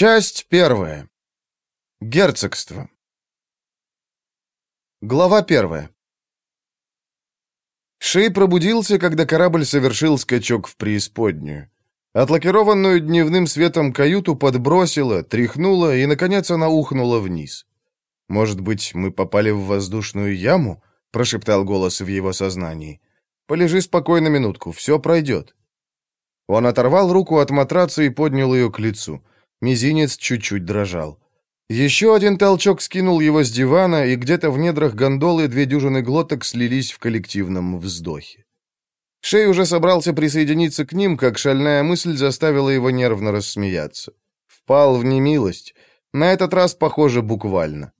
Часть первая. Герцогство. Глава первая. Шей пробудился, когда корабль совершил скачок в преисподнюю. Отлакированную дневным светом каюту подбросило, тряхнуло, и, наконец, она ухнула вниз. «Может быть, мы попали в воздушную яму?» — прошептал голос в его сознании. «Полежи спокойно минутку, все пройдет». Он оторвал руку от матраца и поднял ее к лицу. Мизинец чуть-чуть дрожал. Еще один толчок скинул его с дивана, и где-то в недрах гондолы две дюжины глоток слились в коллективном вздохе. Шей уже собрался присоединиться к ним, как шальная мысль заставила его нервно рассмеяться. Впал в немилость. На этот раз, похоже, буквально.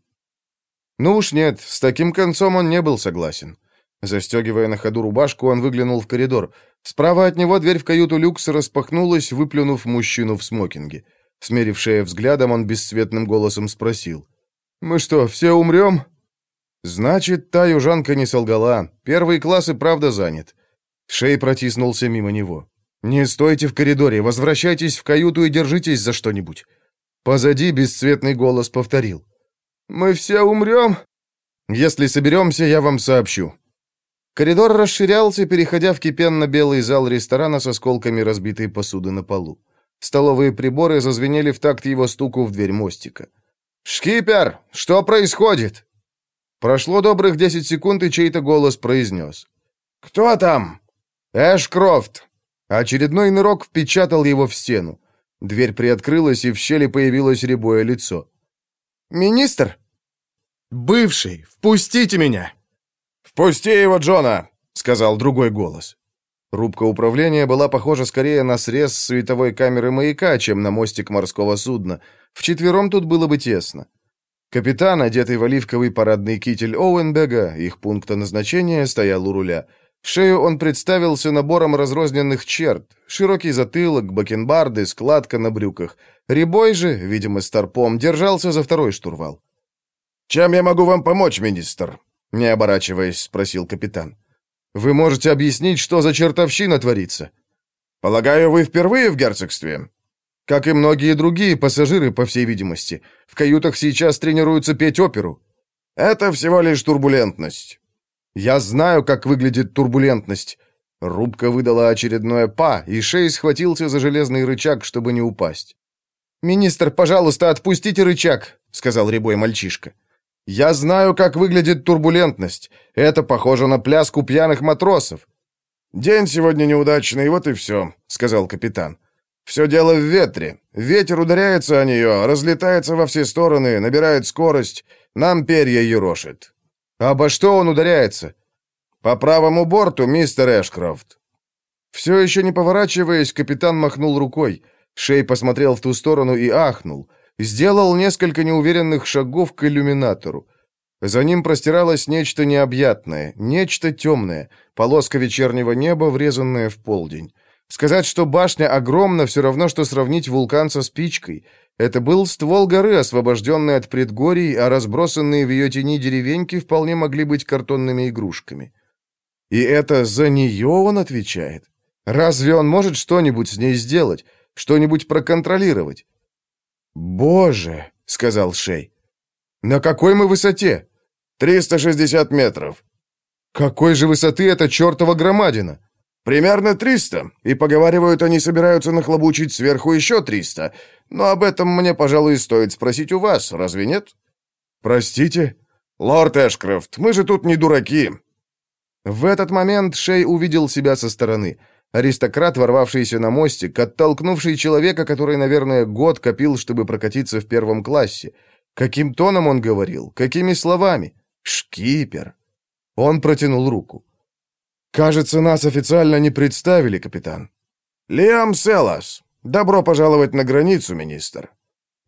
Ну уж нет, с таким концом он не был согласен. Застегивая на ходу рубашку, он выглянул в коридор. Справа от него дверь в каюту люкса распахнулась, выплюнув мужчину в смокинге. Смерившая взглядом, он бесцветным голосом спросил. «Мы что, все умрем?» Значит, та южанка не солгала. Первый класс и правда занят. Шей протиснулся мимо него. «Не стойте в коридоре, возвращайтесь в каюту и держитесь за что-нибудь». Позади бесцветный голос повторил. «Мы все умрем?» «Если соберемся, я вам сообщу». Коридор расширялся, переходя в кипенно-белый зал ресторана с осколками разбитой посуды на полу. Столовые приборы зазвенели в такт его стуку в дверь мостика. «Шкипер, что происходит?» Прошло добрых десять секунд, и чей-то голос произнес. «Кто там?» «Эшкрофт!» Очередной нырок впечатал его в стену. Дверь приоткрылась, и в щели появилось рябое лицо. «Министр?» «Бывший, впустите меня!» «Впусти его, Джона!» — сказал другой голос. Рубка управления была похожа скорее на срез световой камеры маяка, чем на мостик морского судна. Вчетвером тут было бы тесно. Капитан, одетый в оливковый парадный китель Оуэнбега, их пункта назначения, стоял у руля. Шею он представился набором разрозненных черт. Широкий затылок, бакенбарды, складка на брюках. Рябой же, видимо, старпом, держался за второй штурвал. «Чем я могу вам помочь, министр?» Не оборачиваясь, спросил капитан. Вы можете объяснить, что за чертовщина творится? Полагаю, вы впервые в герцогстве? Как и многие другие пассажиры, по всей видимости. В каютах сейчас тренируются петь оперу. Это всего лишь турбулентность. Я знаю, как выглядит турбулентность. Рубка выдала очередное «па», и Шей схватился за железный рычаг, чтобы не упасть. «Министр, пожалуйста, отпустите рычаг», — сказал рябой мальчишка. Я знаю, как выглядит турбулентность. Это похоже на пляску пьяных матросов. День сегодня неудачный, вот и все», — сказал капитан. «Все дело в ветре. Ветер ударяется о нее, разлетается во все стороны, набирает скорость. Нам перья ерошит». «Обо что он ударяется?» «По правому борту, мистер Эшкрофт». Все еще не поворачиваясь, капитан махнул рукой. Шей посмотрел в ту сторону и ахнул. Сделал несколько неуверенных шагов к иллюминатору. За ним простиралось нечто необъятное, нечто темное, полоска вечернего неба, врезанная в полдень. Сказать, что башня огромна, все равно, что сравнить вулкан со спичкой. Это был ствол горы, освобожденный от предгорий, а разбросанные в ее тени деревеньки вполне могли быть картонными игрушками. И это за нее он отвечает? Разве он может что-нибудь с ней сделать? Что-нибудь проконтролировать? «Боже!» — сказал Шей. «На какой мы высоте?» «360 метров». «Какой же высоты эта чертова громадина?» «Примерно 300, и, поговаривают, они собираются нахлобучить сверху еще 300. Но об этом мне, пожалуй, стоит спросить у вас, разве нет?» «Простите?» «Лорд Эшкрофт, мы же тут не дураки». В этот момент Шей увидел себя со стороны — Аристократ, ворвавшийся на мостик, оттолкнувший человека, который, наверное, год копил, чтобы прокатиться в первом классе. Каким тоном он говорил? Какими словами? Шкипер. Он протянул руку. «Кажется, нас официально не представили, капитан». «Лиам Селас. Добро пожаловать на границу, министр».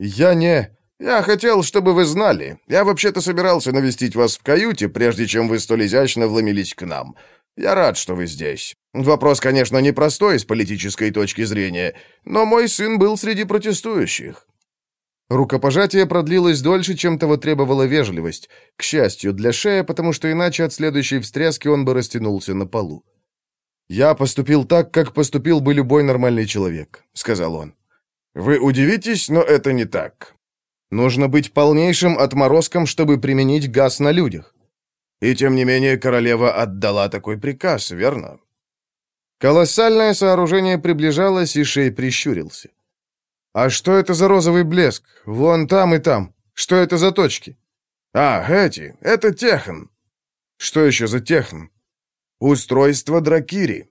«Я не...» «Я хотел, чтобы вы знали. Я вообще-то собирался навестить вас в каюте, прежде чем вы столь изящно вломились к нам. Я рад, что вы здесь. Вопрос, конечно, непростой с политической точки зрения, но мой сын был среди протестующих». Рукопожатие продлилось дольше, чем того требовала вежливость. К счастью для Шея, потому что иначе от следующей встряски он бы растянулся на полу. «Я поступил так, как поступил бы любой нормальный человек», — сказал он. Вы удивитесь, но это не так. Нужно быть полнейшим отморозком, чтобы применить газ на людях. И тем не менее королева отдала такой приказ, верно? Колоссальное сооружение приближалось, и Шей прищурился. «А что это за розовый блеск? Вон там и там. Что это за точки?» «А, эти. Это техн». «Что еще за техн?» «Устройство Дракири».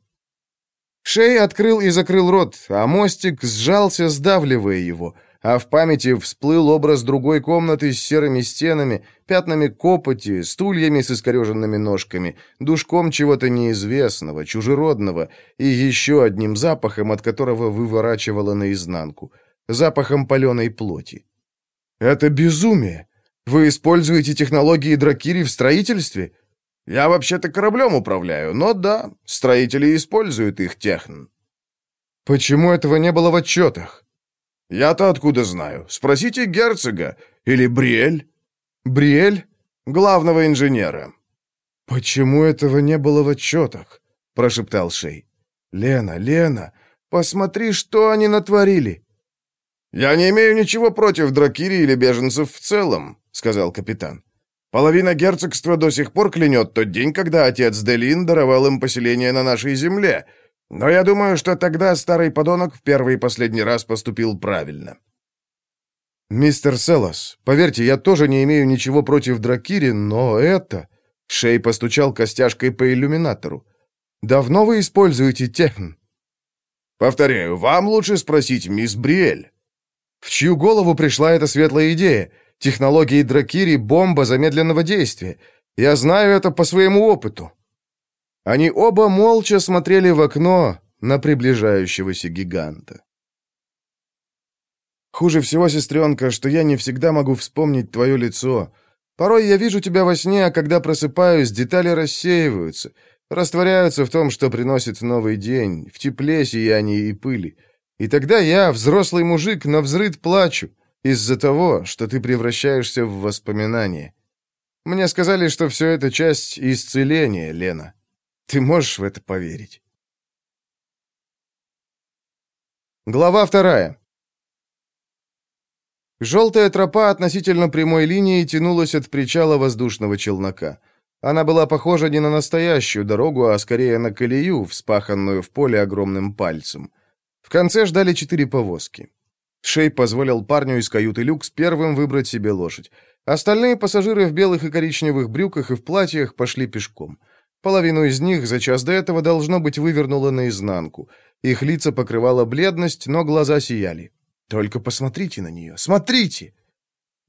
Шей открыл и закрыл рот, а мостик сжался, сдавливая его — а в памяти всплыл образ другой комнаты с серыми стенами, пятнами копоти, стульями с искореженными ножками, душком чего-то неизвестного, чужеродного и еще одним запахом, от которого выворачивало наизнанку, запахом паленой плоти. «Это безумие! Вы используете технологии Дракири в строительстве?» «Я вообще-то кораблем управляю, но да, строители используют их техн». «Почему этого не было в отчетах?» «Я-то откуда знаю? Спросите герцога. Или Бриэль?» «Бриэль?» «Главного инженера». «Почему этого не было в отчетах?» — прошептал Шей. «Лена, Лена, посмотри, что они натворили!» «Я не имею ничего против Дракири или беженцев в целом», — сказал капитан. «Половина герцогства до сих пор клянет тот день, когда отец Делин даровал им поселение на нашей земле, но я думаю, что тогда старый подонок в первый и последний раз поступил правильно. «Мистер Селос, поверьте, я тоже не имею ничего против Дракири, но это...» Шей постучал костяшкой по иллюминатору. «Давно вы используете техн?» «Повторяю, вам лучше спросить мисс Бриэль». «В чью голову пришла эта светлая идея? Технологии Дракири — бомба замедленного действия. Я знаю это по своему опыту». Они оба молча смотрели в окно на приближающегося гиганта. «Хуже всего, сестренка, что я не всегда могу вспомнить твое лицо. Порой я вижу тебя во сне, а когда просыпаюсь, детали рассеиваются, растворяются в том, что приносит новый день, в тепле, сиянии и пыли. И тогда я, взрослый мужик, на взрыд плачу из-за того, что ты превращаешься в воспоминание. Мне сказали, что все это часть исцеления, Лена». Ты можешь в это поверить? Глава вторая. Желтая тропа относительно прямой линии тянулась от причала воздушного челнока. Она была похожа не на настоящую дорогу, а скорее на колею, вспаханную в поле огромным пальцем. В конце ждали четыре повозки. Шей позволил парню из каюты люкс первым выбрать себе лошадь. Остальные пассажиры в белых и коричневых брюках и в платьях пошли пешком. Половину из них за час до этого должно быть вывернуло наизнанку. Их лица покрывала бледность, но глаза сияли. Только посмотрите на нее, смотрите!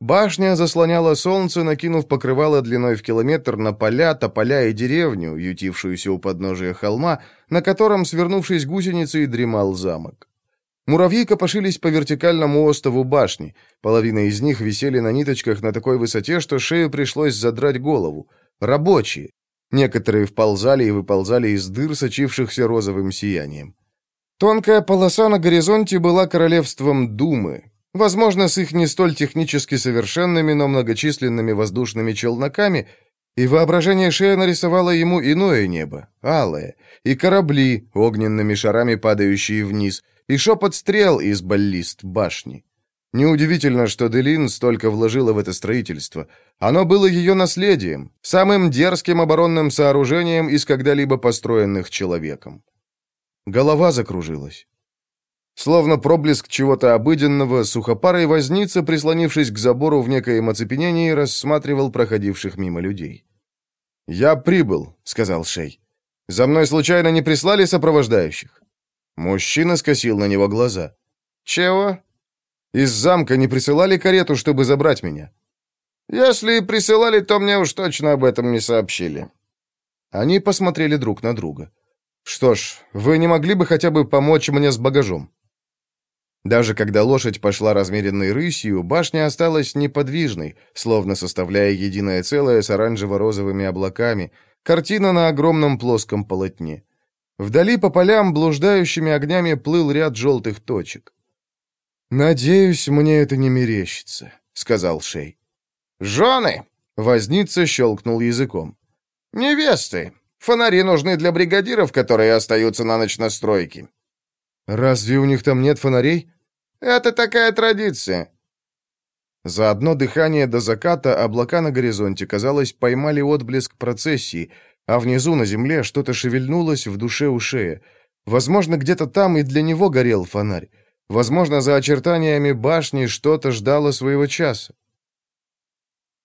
Башня заслоняла солнце, накинув покрывало длиной в километр на поля, тополя и деревню, ютившуюся у подножия холма, на котором, свернувшись гусеницей, дремал замок. Муравьи копошились по вертикальному остову башни. Половина из них висели на ниточках на такой высоте, что шею пришлось задрать голову. Рабочие. Некоторые вползали и выползали из дыр, сочившихся розовым сиянием. Тонкая полоса на горизонте была королевством Думы. Возможно, с их не столь технически совершенными, но многочисленными воздушными челноками, и воображение Шея нарисовало ему иное небо, алое, и корабли, огненными шарами падающие вниз, и шепот стрел из баллист башни. Неудивительно, что Делин столько вложила в это строительство. Оно было ее наследием, самым дерзким оборонным сооружением из когда-либо построенных человеком. Голова закружилась. Словно проблеск чего-то обыденного, сухопарый возница, прислонившись к забору в некоем оцепенении, рассматривал проходивших мимо людей. «Я прибыл», — сказал Шей. «За мной случайно не прислали сопровождающих?» Мужчина скосил на него глаза. «Чего?» Из замка не присылали карету, чтобы забрать меня?» «Если и присылали, то мне уж точно об этом не сообщили». Они посмотрели друг на друга. «Что ж, вы не могли бы хотя бы помочь мне с багажом?» Даже когда лошадь пошла размеренной рысью, башня осталась неподвижной, словно составляя единое целое с оранжево-розовыми облаками, картина на огромном плоском полотне. Вдали по полям блуждающими огнями плыл ряд желтых точек. «Надеюсь, мне это не мерещится», — сказал Шей. «Жены!» — возница щелкнул языком. «Невесты! Фонари нужны для бригадиров, которые остаются на ночь на стройке». «Разве у них там нет фонарей?» Это такая традиция». За одно дыхание до заката облака на горизонте, казалось, поймали отблеск процессии, а внизу на земле что-то шевельнулось в душе у шея. Возможно, где-то там и для него горел фонарь. Возможно, за очертаниями башни что-то ждало своего часа.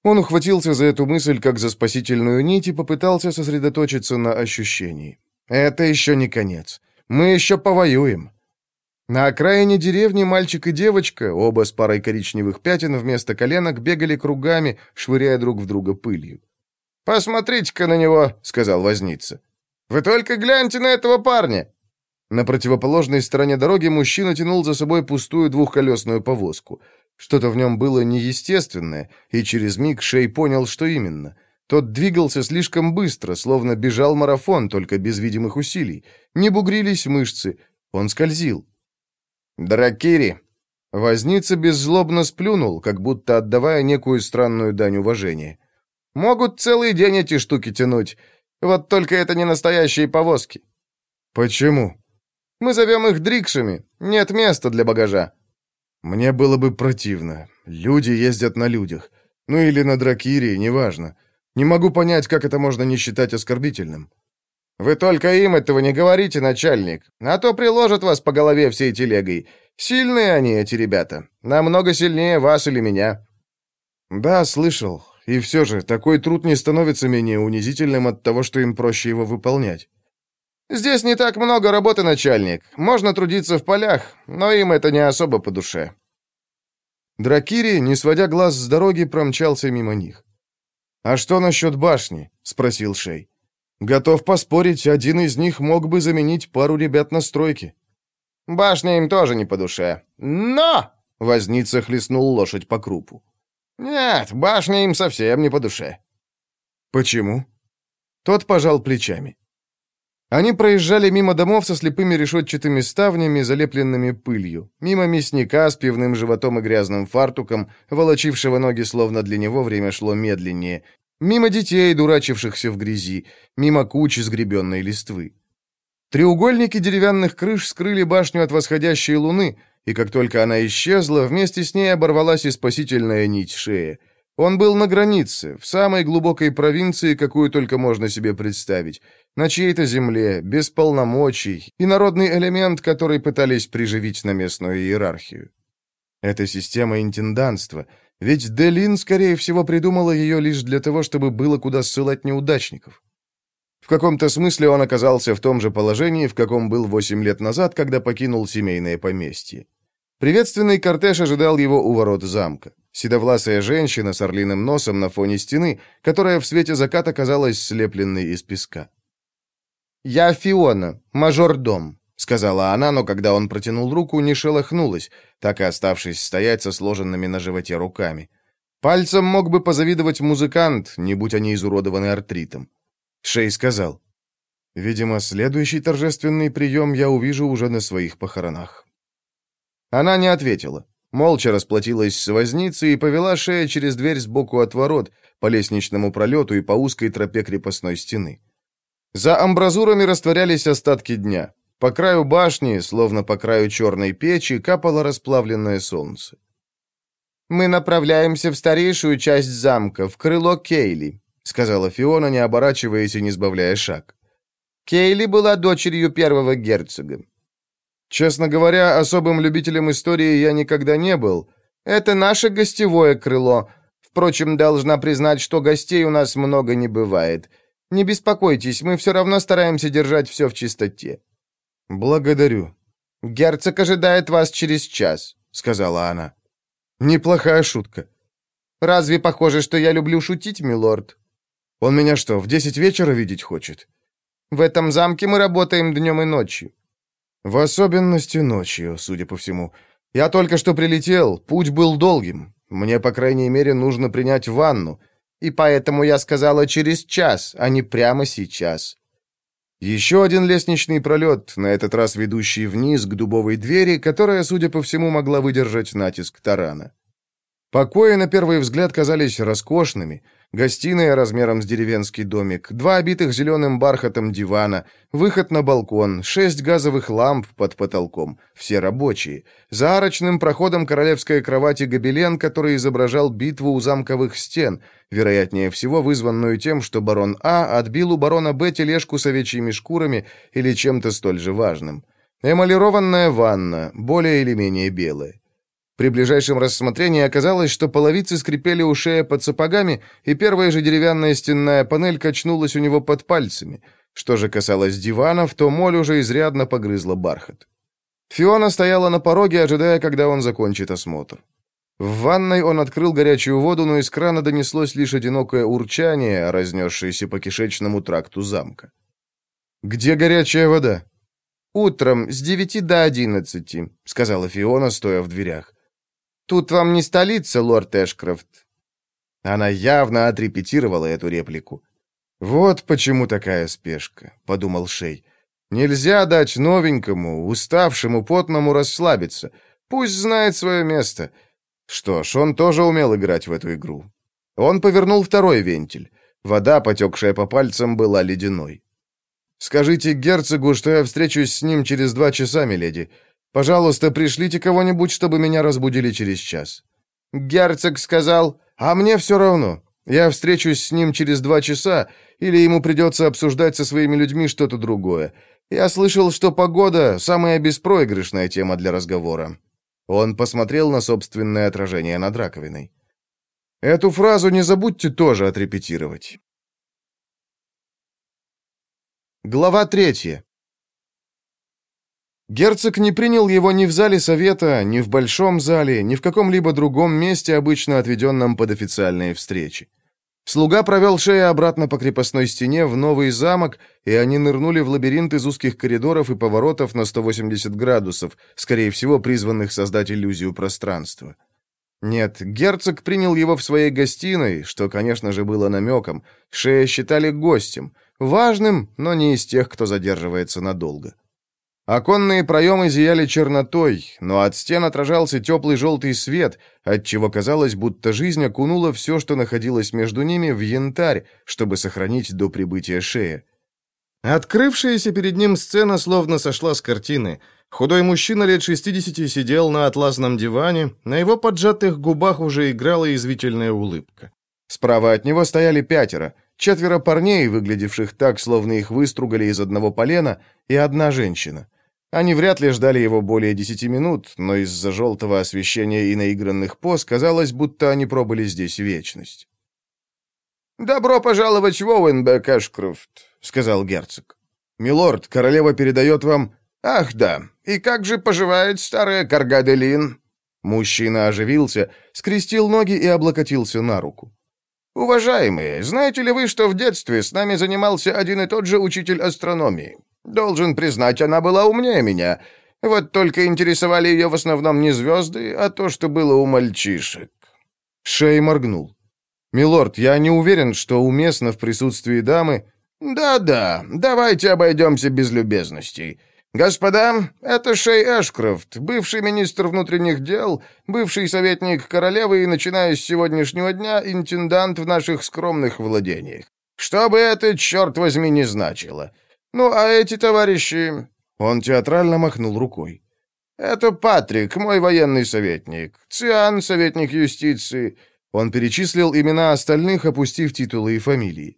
Он ухватился за эту мысль как за спасительную нить и попытался сосредоточиться на ощущении. «Это еще не конец. Мы еще повоюем». На окраине деревни мальчик и девочка, оба с парой коричневых пятен вместо коленок, бегали кругами, швыряя друг в друга пылью. «Посмотрите-ка на него», — сказал возница. «Вы только гляньте на этого парня!» На противоположной стороне дороги мужчина тянул за собой пустую двухколесную повозку. Что-то в нем было неестественное, и через миг Шей понял, что именно. Тот двигался слишком быстро, словно бежал марафон, только без видимых усилий. Не бугрились мышцы. Он скользил. «Дракири!» Возница беззлобно сплюнул, как будто отдавая некую странную дань уважения. Могут целый день эти штуки тянуть. Вот только это не настоящие повозки. Почему? Мы зовем их дрикшами. Нет места для багажа. Мне было бы противно. Люди ездят на людях. Ну или на дракире, неважно. Не могу понять, как это можно не считать оскорбительным. Вы только им этого не говорите, начальник, а то приложат вас по голове всей телегой. Сильные они, эти ребята. Намного сильнее вас или меня. Да, слышал. И все же, такой труд не становится менее унизительным от того, что им проще его выполнять. «Здесь не так много работы, начальник. Можно трудиться в полях, но им это не особо по душе». Дракири, не сводя глаз с дороги, промчался мимо них. «А что насчет башни?» — спросил Шей. «Готов поспорить, один из них мог бы заменить пару ребят на стройке». «Башня им тоже не по душе. Но!» — возница хлестнул лошадь по крупу. «Нет, башня им совсем не по душе». «Почему?» Тот пожал плечами. Они проезжали мимо домов со слепыми решетчатыми ставнями, залепленными пылью, мимо мясника с пивным животом и грязным фартуком, волочившего ноги, словно для него время шло медленнее, мимо детей, дурачившихся в грязи, мимо кучи сгребенной листвы. Треугольники деревянных крыш скрыли башню от восходящей луны, и как только она исчезла, вместе с ней оборвалась и спасительная нить шеи. Он был на границе, в самой глубокой провинции, какую только можно себе представить, на чьей-то земле, без полномочий, и народный элемент, который пытались приживить на местную иерархию. Это система интенданства, ведь Делин, скорее всего, придумала ее лишь для того, чтобы было куда ссылать неудачников. В каком-то смысле он оказался в том же положении, в каком был восемь лет назад, когда покинул семейное поместье. Приветственный кортеж ожидал его у ворот замка. Седовласая женщина с орлиным носом на фоне стены, которая в свете заката казалась слепленной из песка. «Я Фиона, мажор-дом», — сказала она, но когда он протянул руку, не шелохнулась, так и оставшись стоять со сложенными на животе руками. Пальцем мог бы позавидовать музыкант, не будь они изуродованы артритом. Шей сказал, «Видимо, следующий торжественный прием я увижу уже на своих похоронах». Она не ответила. Молча расплатилась с возницей и повела шея через дверь сбоку от ворот, по лестничному пролету и по узкой тропе крепостной стены. За амбразурами растворялись остатки дня. По краю башни, словно по краю черной печи, капало расплавленное солнце. «Мы направляемся в старейшую часть замка, в крыло Кейли», сказала Фиона, не оборачиваясь и не сбавляя шаг. «Кейли была дочерью первого герцога. Честно говоря, особым любителем истории я никогда не был. Это наше гостевое крыло. Впрочем, должна признать, что гостей у нас много не бывает. Не беспокойтесь, мы все равно стараемся держать все в чистоте». «Благодарю». «Герцог ожидает вас через час», — сказала она. «Неплохая шутка». «Разве похоже, что я люблю шутить, милорд?» «Он меня что, в десять вечера видеть хочет?» «В этом замке мы работаем днем и ночью». В особенности ночью, судя по всему. Я только что прилетел, путь был долгим. Мне, по крайней мере, нужно принять ванну. И поэтому я сказала через час, а не прямо сейчас. Еще один лестничный пролет, на этот раз ведущий вниз к дубовой двери, которая, судя по всему, могла выдержать натиск тарана. Покои, на первый взгляд, казались роскошными. Гостиная размером с деревенский домик, два обитых зеленым бархатом дивана, выход на балкон, шесть газовых ламп под потолком, все рабочие. За арочным проходом королевской кровати гобелен, который изображал битву у замковых стен, вероятнее всего вызванную тем, что барон А отбил у барона Б тележку с овечьими шкурами или чем-то столь же важным. Эмалированная ванна, более или менее белая. При ближайшем рассмотрении оказалось, что половицы скрипели у шеи под сапогами, и первая же деревянная стенная панель качнулась у него под пальцами. Что же касалось диванов, то моль уже изрядно погрызла бархат. Фиона стояла на пороге, ожидая, когда он закончит осмотр. В ванной он открыл горячую воду, но из крана донеслось лишь одинокое урчание, разнесшееся по кишечному тракту замка. «Где горячая вода?» «Утром с девяти до одиннадцати», — сказала Фиона, стоя в дверях. Тут вам не столица, лорд Эшкрофт». Она явно отрепетировала эту реплику. «Вот почему такая спешка», — подумал Шей. «Нельзя дать новенькому, уставшему, потному расслабиться. Пусть знает свое место». Что ж, он тоже умел играть в эту игру. Он повернул второй вентиль. Вода, потекшая по пальцам, была ледяной. «Скажите герцогу, что я встречусь с ним через два часа, миледи. Пожалуйста, пришлите кого-нибудь, чтобы меня разбудили через час». Герцог сказал, «А мне все равно. Я встречусь с ним через два часа, или ему придется обсуждать со своими людьми что-то другое. Я слышал, что погода — самая беспроигрышная тема для разговора». Он посмотрел на собственное отражение над раковиной. «Эту фразу не забудьте тоже отрепетировать». Глава третья. Герцог не принял его ни в зале совета, ни в большом зале, ни в каком-либо другом месте, обычно отведенном под официальные встречи. Слуга провел шею обратно по крепостной стене в новый замок, и они нырнули в лабиринт из узких коридоров и поворотов на 180 градусов, скорее всего, призванных создать иллюзию пространства. Нет, герцог принял его в своей гостиной, что, конечно же, было намеком. Шея считали гостем, важным, но не из тех, кто задерживается надолго. Оконные проемы зияли чернотой, но от стен отражался теплый желтый свет, отчего казалось, будто жизнь окунула все, что находилось между ними, в янтарь, чтобы сохранить до прибытия шея. Открывшаяся перед ним сцена словно сошла с картины. Худой мужчина лет 60 сидел на атласном диване, на его поджатых губах уже играла извительная улыбка. Справа от него стояли пятеро, четверо парней, выглядевших так, словно их выстругали из одного полена, и одна женщина. Они вряд ли ждали его более десяти минут, но из-за желтого освещения и наигранных поз казалось, будто они пробыли здесь вечность. «Добро пожаловать в Оуэнбек, Эшкрофт», — сказал герцог. «Милорд, королева передает вам...» «Ах, да. И как же поживает старая Каргаделин?» Мужчина оживился, скрестил ноги и облокотился на руку. «Уважаемые, знаете ли вы, что в детстве с нами занимался один и тот же учитель астрономии? Должен признать, она была умнее меня. Вот только интересовали ее в основном не звезды, а то, что было у мальчишек». Шей моргнул. «Милорд, я не уверен, что уместно в присутствии дамы...» «Да-да, давайте обойдемся без любезностей. Господа, это Шей Эшкрофт, бывший министр внутренних дел, бывший советник королевы и, начиная с сегодняшнего дня, интендант в наших скромных владениях. Что бы это, черт возьми, не значило. «Ну, а эти товарищи...» Он театрально махнул рукой. «Это Патрик, мой военный советник. Циан, советник юстиции». Он перечислил имена остальных, опустив титулы и фамилии.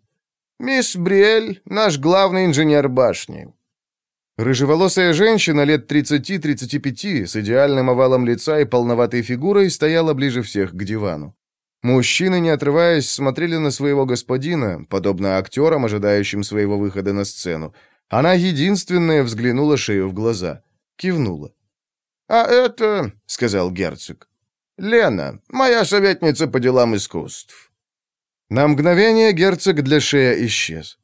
«Мисс Бриэль, наш главный инженер башни». Рыжеволосая женщина лет 30-35 с идеальным овалом лица и полноватой фигурой стояла ближе всех к дивану. Мужчины, не отрываясь, смотрели на своего господина, подобно актерам, ожидающим своего выхода на сцену. Она единственная взглянула шею в глаза. Кивнула. «А это...» — сказал герцог. «Лена, моя советница по делам искусств». На мгновение герцог для шея исчез.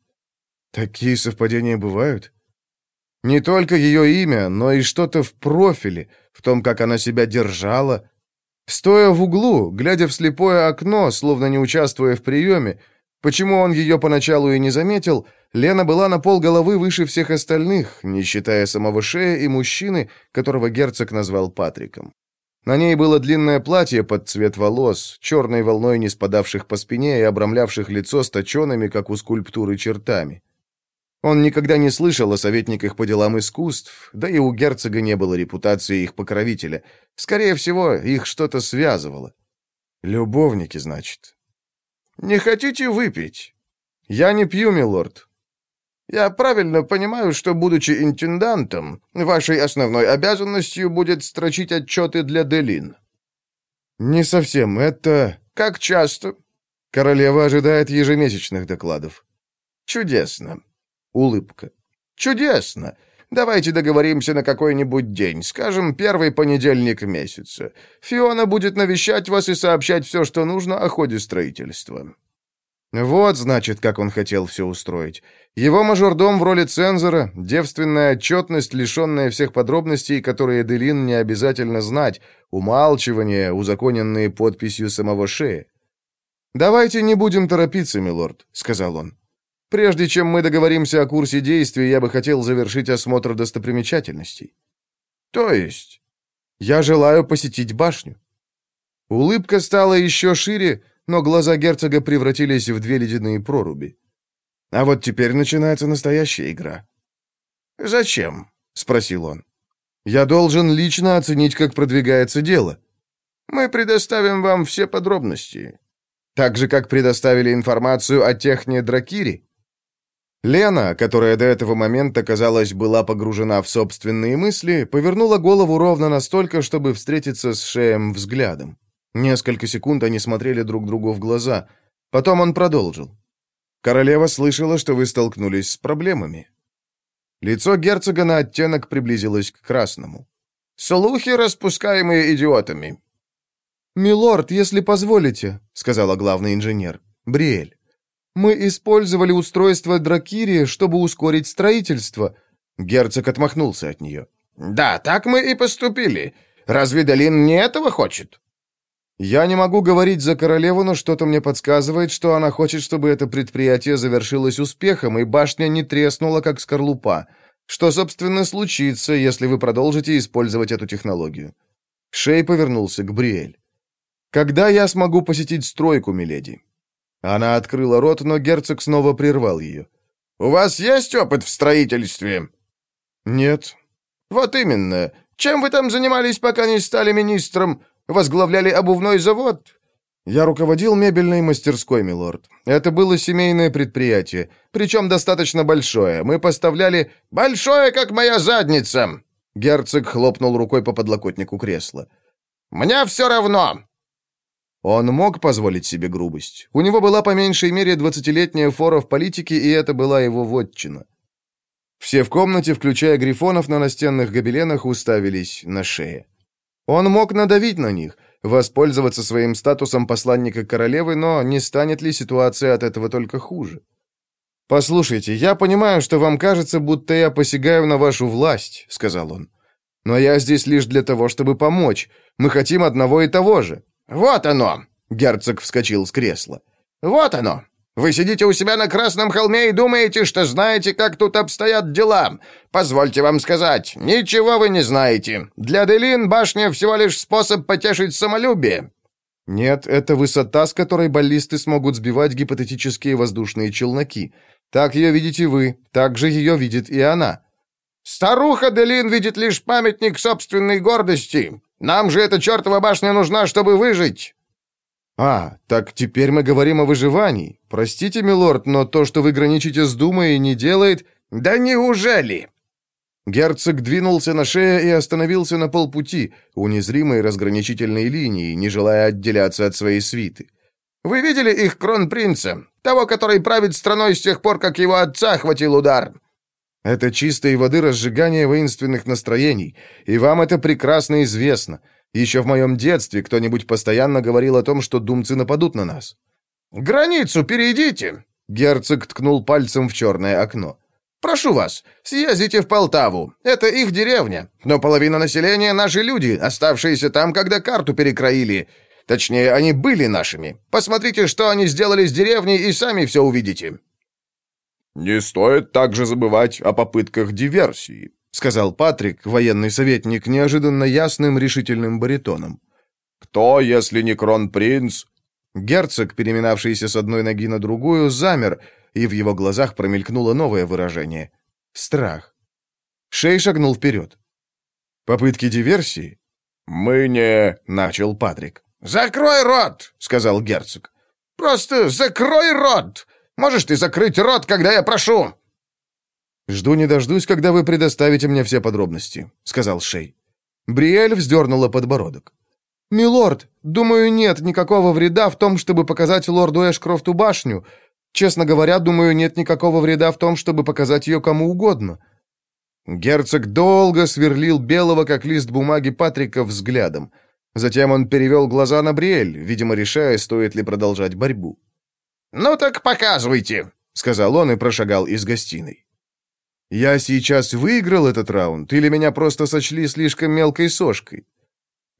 Такие совпадения бывают? Не только ее имя, но и что-то в профиле, в том, как она себя держала, Стоя в углу, глядя в слепое окно, словно не участвуя в приеме, почему он ее поначалу и не заметил, Лена была на пол головы выше всех остальных, не считая самого шея и мужчины, которого герцог назвал Патриком. На ней было длинное платье под цвет волос, черной волной не спадавших по спине и обрамлявших лицо с точенными, как у скульптуры, чертами. Он никогда не слышал о советниках по делам искусств, да и у герцога не было репутации их покровителя. Скорее всего, их что-то связывало. Любовники, значит. «Не хотите выпить?» «Я не пью, милорд». «Я правильно понимаю, что, будучи интендантом, вашей основной обязанностью будет строчить отчеты для Делин?» «Не совсем. Это...» «Как часто?» «Королева ожидает ежемесячных докладов». «Чудесно». Улыбка. «Чудесно. Давайте договоримся на какой-нибудь день, скажем, первый понедельник месяца. Фиона будет навещать вас и сообщать все, что нужно о ходе строительства». Вот, значит, как он хотел все устроить. Его мажордом в роли цензора, девственная отчетность, лишенная всех подробностей, которые Делин не обязательно знать, умалчивание, узаконенные подписью самого Шея. «Давайте не будем торопиться, милорд», — сказал он. «Прежде чем мы договоримся о курсе действий, я бы хотел завершить осмотр достопримечательностей». «То есть?» «Я желаю посетить башню». Улыбка стала еще шире, но глаза герцога превратились в две ледяные проруби. А вот теперь начинается настоящая игра. «Зачем?» — спросил он. «Я должен лично оценить, как продвигается дело». «Мы предоставим вам все подробности». «Так же, как предоставили информацию о техне Дракири?» Лена, которая до этого момента, казалось, была погружена в собственные мысли, повернула голову ровно настолько, чтобы встретиться с Шеем взглядом. Несколько секунд они смотрели друг другу в глаза. Потом он продолжил. «Королева слышала, что вы столкнулись с проблемами». Лицо герцога на оттенок приблизилось к красному. «Слухи, распускаемые идиотами». «Милорд, если позволите», — сказала главный инженер, Бриэль. «Мы использовали устройство Дракири, чтобы ускорить строительство». Герцог отмахнулся от нее. «Да, так мы и поступили. Разве Долин не этого хочет?» Я не могу говорить за королеву, но что-то мне подсказывает, что она хочет, чтобы это предприятие завершилось успехом, и башня не треснула, как скорлупа. Что, собственно, случится, если вы продолжите использовать эту технологию?» Шей повернулся к Бриэль. «Когда я смогу посетить стройку, миледи?» Она открыла рот, но герцог снова прервал ее. «У вас есть опыт в строительстве?» «Нет». «Вот именно. Чем вы там занимались, пока не стали министром? Возглавляли обувной завод?» «Я руководил мебельной мастерской, милорд. Это было семейное предприятие, причем достаточно большое. Мы поставляли...» «Большое, как моя задница!» Герцог хлопнул рукой по подлокотнику кресла. «Мне все равно!» Он мог позволить себе грубость. У него была по меньшей мере двадцатилетняя фора в политике, и это была его вотчина. Все в комнате, включая грифонов на настенных гобеленах, уставились на шее. Он мог надавить на них, воспользоваться своим статусом посланника королевы, но не станет ли ситуация от этого только хуже? «Послушайте, я понимаю, что вам кажется, будто я посягаю на вашу власть», — сказал он. «Но я здесь лишь для того, чтобы помочь. Мы хотим одного и того же». «Вот оно!» — герцог вскочил с кресла. «Вот оно! Вы сидите у себя на Красном холме и думаете, что знаете, как тут обстоят дела. Позвольте вам сказать, ничего вы не знаете. Для Делин башня всего лишь способ потешить самолюбие». «Нет, это высота, с которой баллисты смогут сбивать гипотетические воздушные челноки. Так ее видите вы, так же ее видит и она». «Старуха Делин видит лишь памятник собственной гордости. Нам же эта чертова башня нужна, чтобы выжить». «А, так теперь мы говорим о выживании. Простите, милорд, но то, что вы граничите с Думой, не делает...» «Да неужели?» Герцог двинулся на шею и остановился на полпути, у незримой разграничительной линии, не желая отделяться от своей свиты. «Вы видели их кронпринца? Того, который правит страной с тех пор, как его отца хватил удар?» «Это чистой воды разжигание воинственных настроений, и вам это прекрасно известно. Еще в моем детстве кто-нибудь постоянно говорил о том, что думцы нападут на нас. «Границу перейдите!» Герцог ткнул пальцем в черное окно. «Прошу вас, съездите в Полтаву. Это их деревня. Но половина населения — наши люди, оставшиеся там, когда карту перекроили. Точнее, они были нашими. Посмотрите, что они сделали с деревней, и сами все увидите». «Не стоит также забывать о попытках диверсии», сказал Патрик, военный советник, неожиданно ясным решительным баритоном. «Кто, если не кронпринц?» Герцог, переминавшийся с одной ноги на другую, замер, и в его глазах промелькнуло новое выражение — страх. Шей шагнул вперед. «Попытки диверсии?» «Мы не...» — начал Патрик. «Закрой рот!» — сказал герцог. «Просто закрой рот! Можешь ты закрыть рот, когда я прошу?» «Жду не дождусь, когда вы предоставите мне все подробности», — сказал Шей. Бриэль вздернула подбородок. «Милорд, думаю, нет никакого вреда в том, чтобы показать лорду Эшкрофту башню. Честно говоря, думаю, нет никакого вреда в том, чтобы показать ее кому угодно». Герцог долго сверлил белого, как лист бумаги, Патрика взглядом. Затем он перевел глаза на Бриэль, видимо, решая, стоит ли продолжать борьбу. «Ну так показывайте», — сказал он и прошагал из гостиной. «Я сейчас выиграл этот раунд, или меня просто сочли слишком мелкой сошкой?»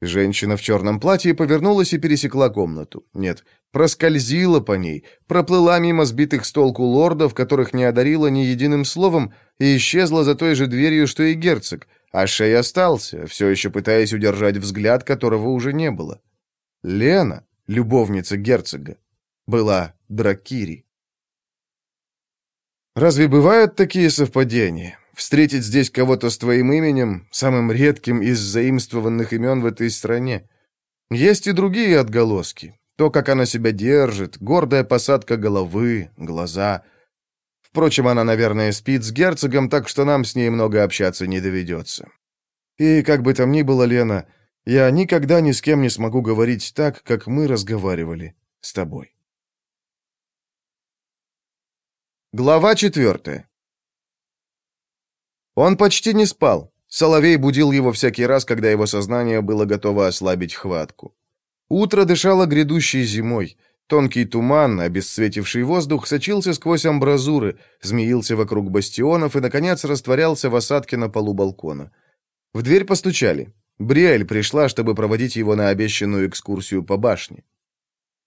Женщина в черном платье повернулась и пересекла комнату. Нет, проскользила по ней, проплыла мимо сбитых с толку лордов, которых не одарила ни единым словом, и исчезла за той же дверью, что и герцог, а Шей остался, все еще пытаясь удержать взгляд, которого уже не было. Лена, любовница герцога, была Дракири. Разве бывают такие совпадения? Встретить здесь кого-то с твоим именем, самым редким из заимствованных имен в этой стране. Есть и другие отголоски. То, как она себя держит, гордая посадка головы, глаза. Впрочем, она, наверное, спит с герцогом, так что нам с ней много общаться не доведется. И, как бы там ни было, Лена, я никогда ни с кем не смогу говорить так, как мы разговаривали с тобой. Глава четвертая. Он почти не спал. Соловей будил его всякий раз, когда его сознание было готово ослабить хватку. Утро дышало грядущей зимой. Тонкий туман, обесцветивший воздух, сочился сквозь амбразуры, змеился вокруг бастионов и, наконец, растворялся в осадке на полу балкона. В дверь постучали. Бриэль пришла, чтобы проводить его на обещанную экскурсию по башне.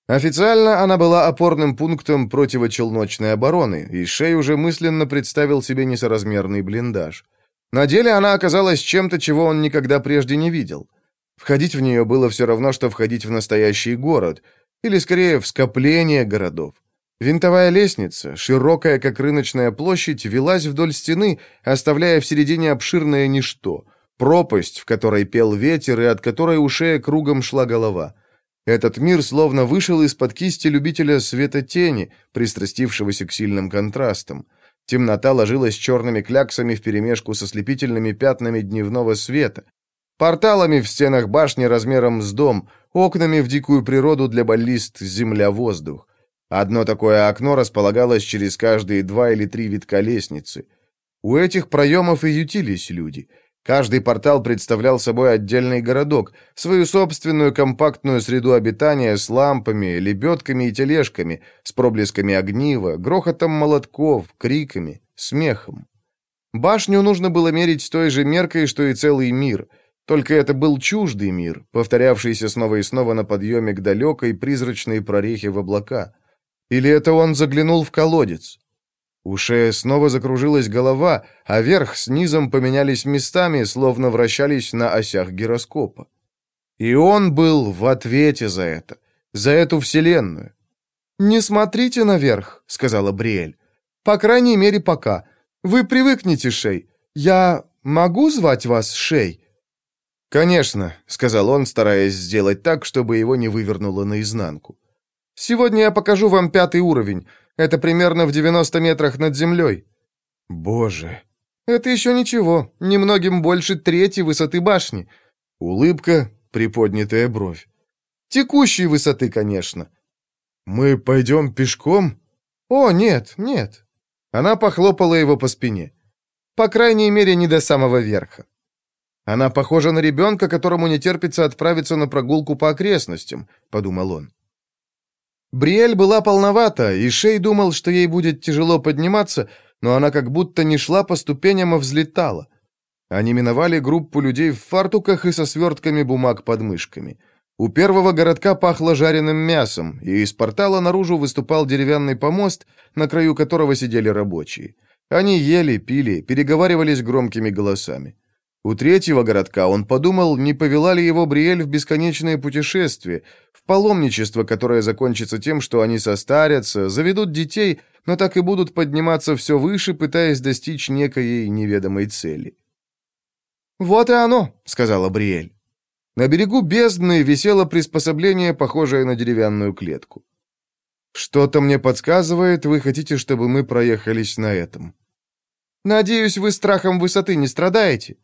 Официально она была опорным пунктом противочелночной обороны, и Шей уже мысленно представил себе несоразмерный блиндаж. На деле она оказалась чем-то, чего он никогда прежде не видел. Входить в нее было все равно, что входить в настоящий город, или скорее в скопление городов. Винтовая лестница, широкая как рыночная площадь, велась вдоль стены, оставляя в середине обширное ничто, пропасть, в которой пел ветер и от которой у Шея кругом шла голова — этот мир словно вышел из-под кисти любителя света тени, пристрастившегося к сильным контрастам. Темнота ложилась черными кляксами вперемешку со слепительными пятнами дневного света. Порталами в стенах башни размером с дом, окнами в дикую природу для баллист земля-воздух. Одно такое окно располагалось через каждые два или три витка лестницы. У этих проемов и ютились люди — Каждый портал представлял собой отдельный городок, свою собственную компактную среду обитания с лампами, лебедками и тележками, с проблесками огнива, грохотом молотков, криками, смехом. Башню нужно было мерить той же меркой, что и целый мир. Только это был чуждый мир, повторявшийся снова и снова на подъеме к далекой призрачной прорехе в облака. Или это он заглянул в колодец? У Шея снова закружилась голова, а верх с низом поменялись местами, словно вращались на осях гироскопа. И он был в ответе за это, за эту вселенную. «Не смотрите наверх», — сказала Бриэль. «По крайней мере, пока. Вы привыкнете, Шей. Я могу звать вас Шей?» «Конечно», — сказал он, стараясь сделать так, чтобы его не вывернуло наизнанку. «Сегодня я покажу вам пятый уровень. Это примерно в 90 метрах над землей». «Боже!» «Это еще ничего. Немногим больше трети высоты башни». Улыбка, приподнятая бровь. «Текущей высоты, конечно». «Мы пойдем пешком?» «О, нет, нет». Она похлопала его по спине. «По крайней мере, не до самого верха». «Она похожа на ребенка, которому не терпится отправиться на прогулку по окрестностям», — подумал он. Бриэль была полновата, и Шей думал, что ей будет тяжело подниматься, но она как будто не шла по ступеням, а взлетала. Они миновали группу людей в фартуках и со свертками бумаг под мышками. У первого городка пахло жареным мясом, и из портала наружу выступал деревянный помост, на краю которого сидели рабочие. Они ели, пили, переговаривались громкими голосами. У третьего городка он подумал, не повела ли его Бриэль в бесконечное путешествие, в паломничество, которое закончится тем, что они состарятся, заведут детей, но так и будут подниматься все выше, пытаясь достичь некой неведомой цели. «Вот и оно», — сказала Бриэль. На берегу бездны висело приспособление, похожее на деревянную клетку. «Что-то мне подсказывает, вы хотите, чтобы мы проехались на этом». «Надеюсь, вы страхом высоты не страдаете?»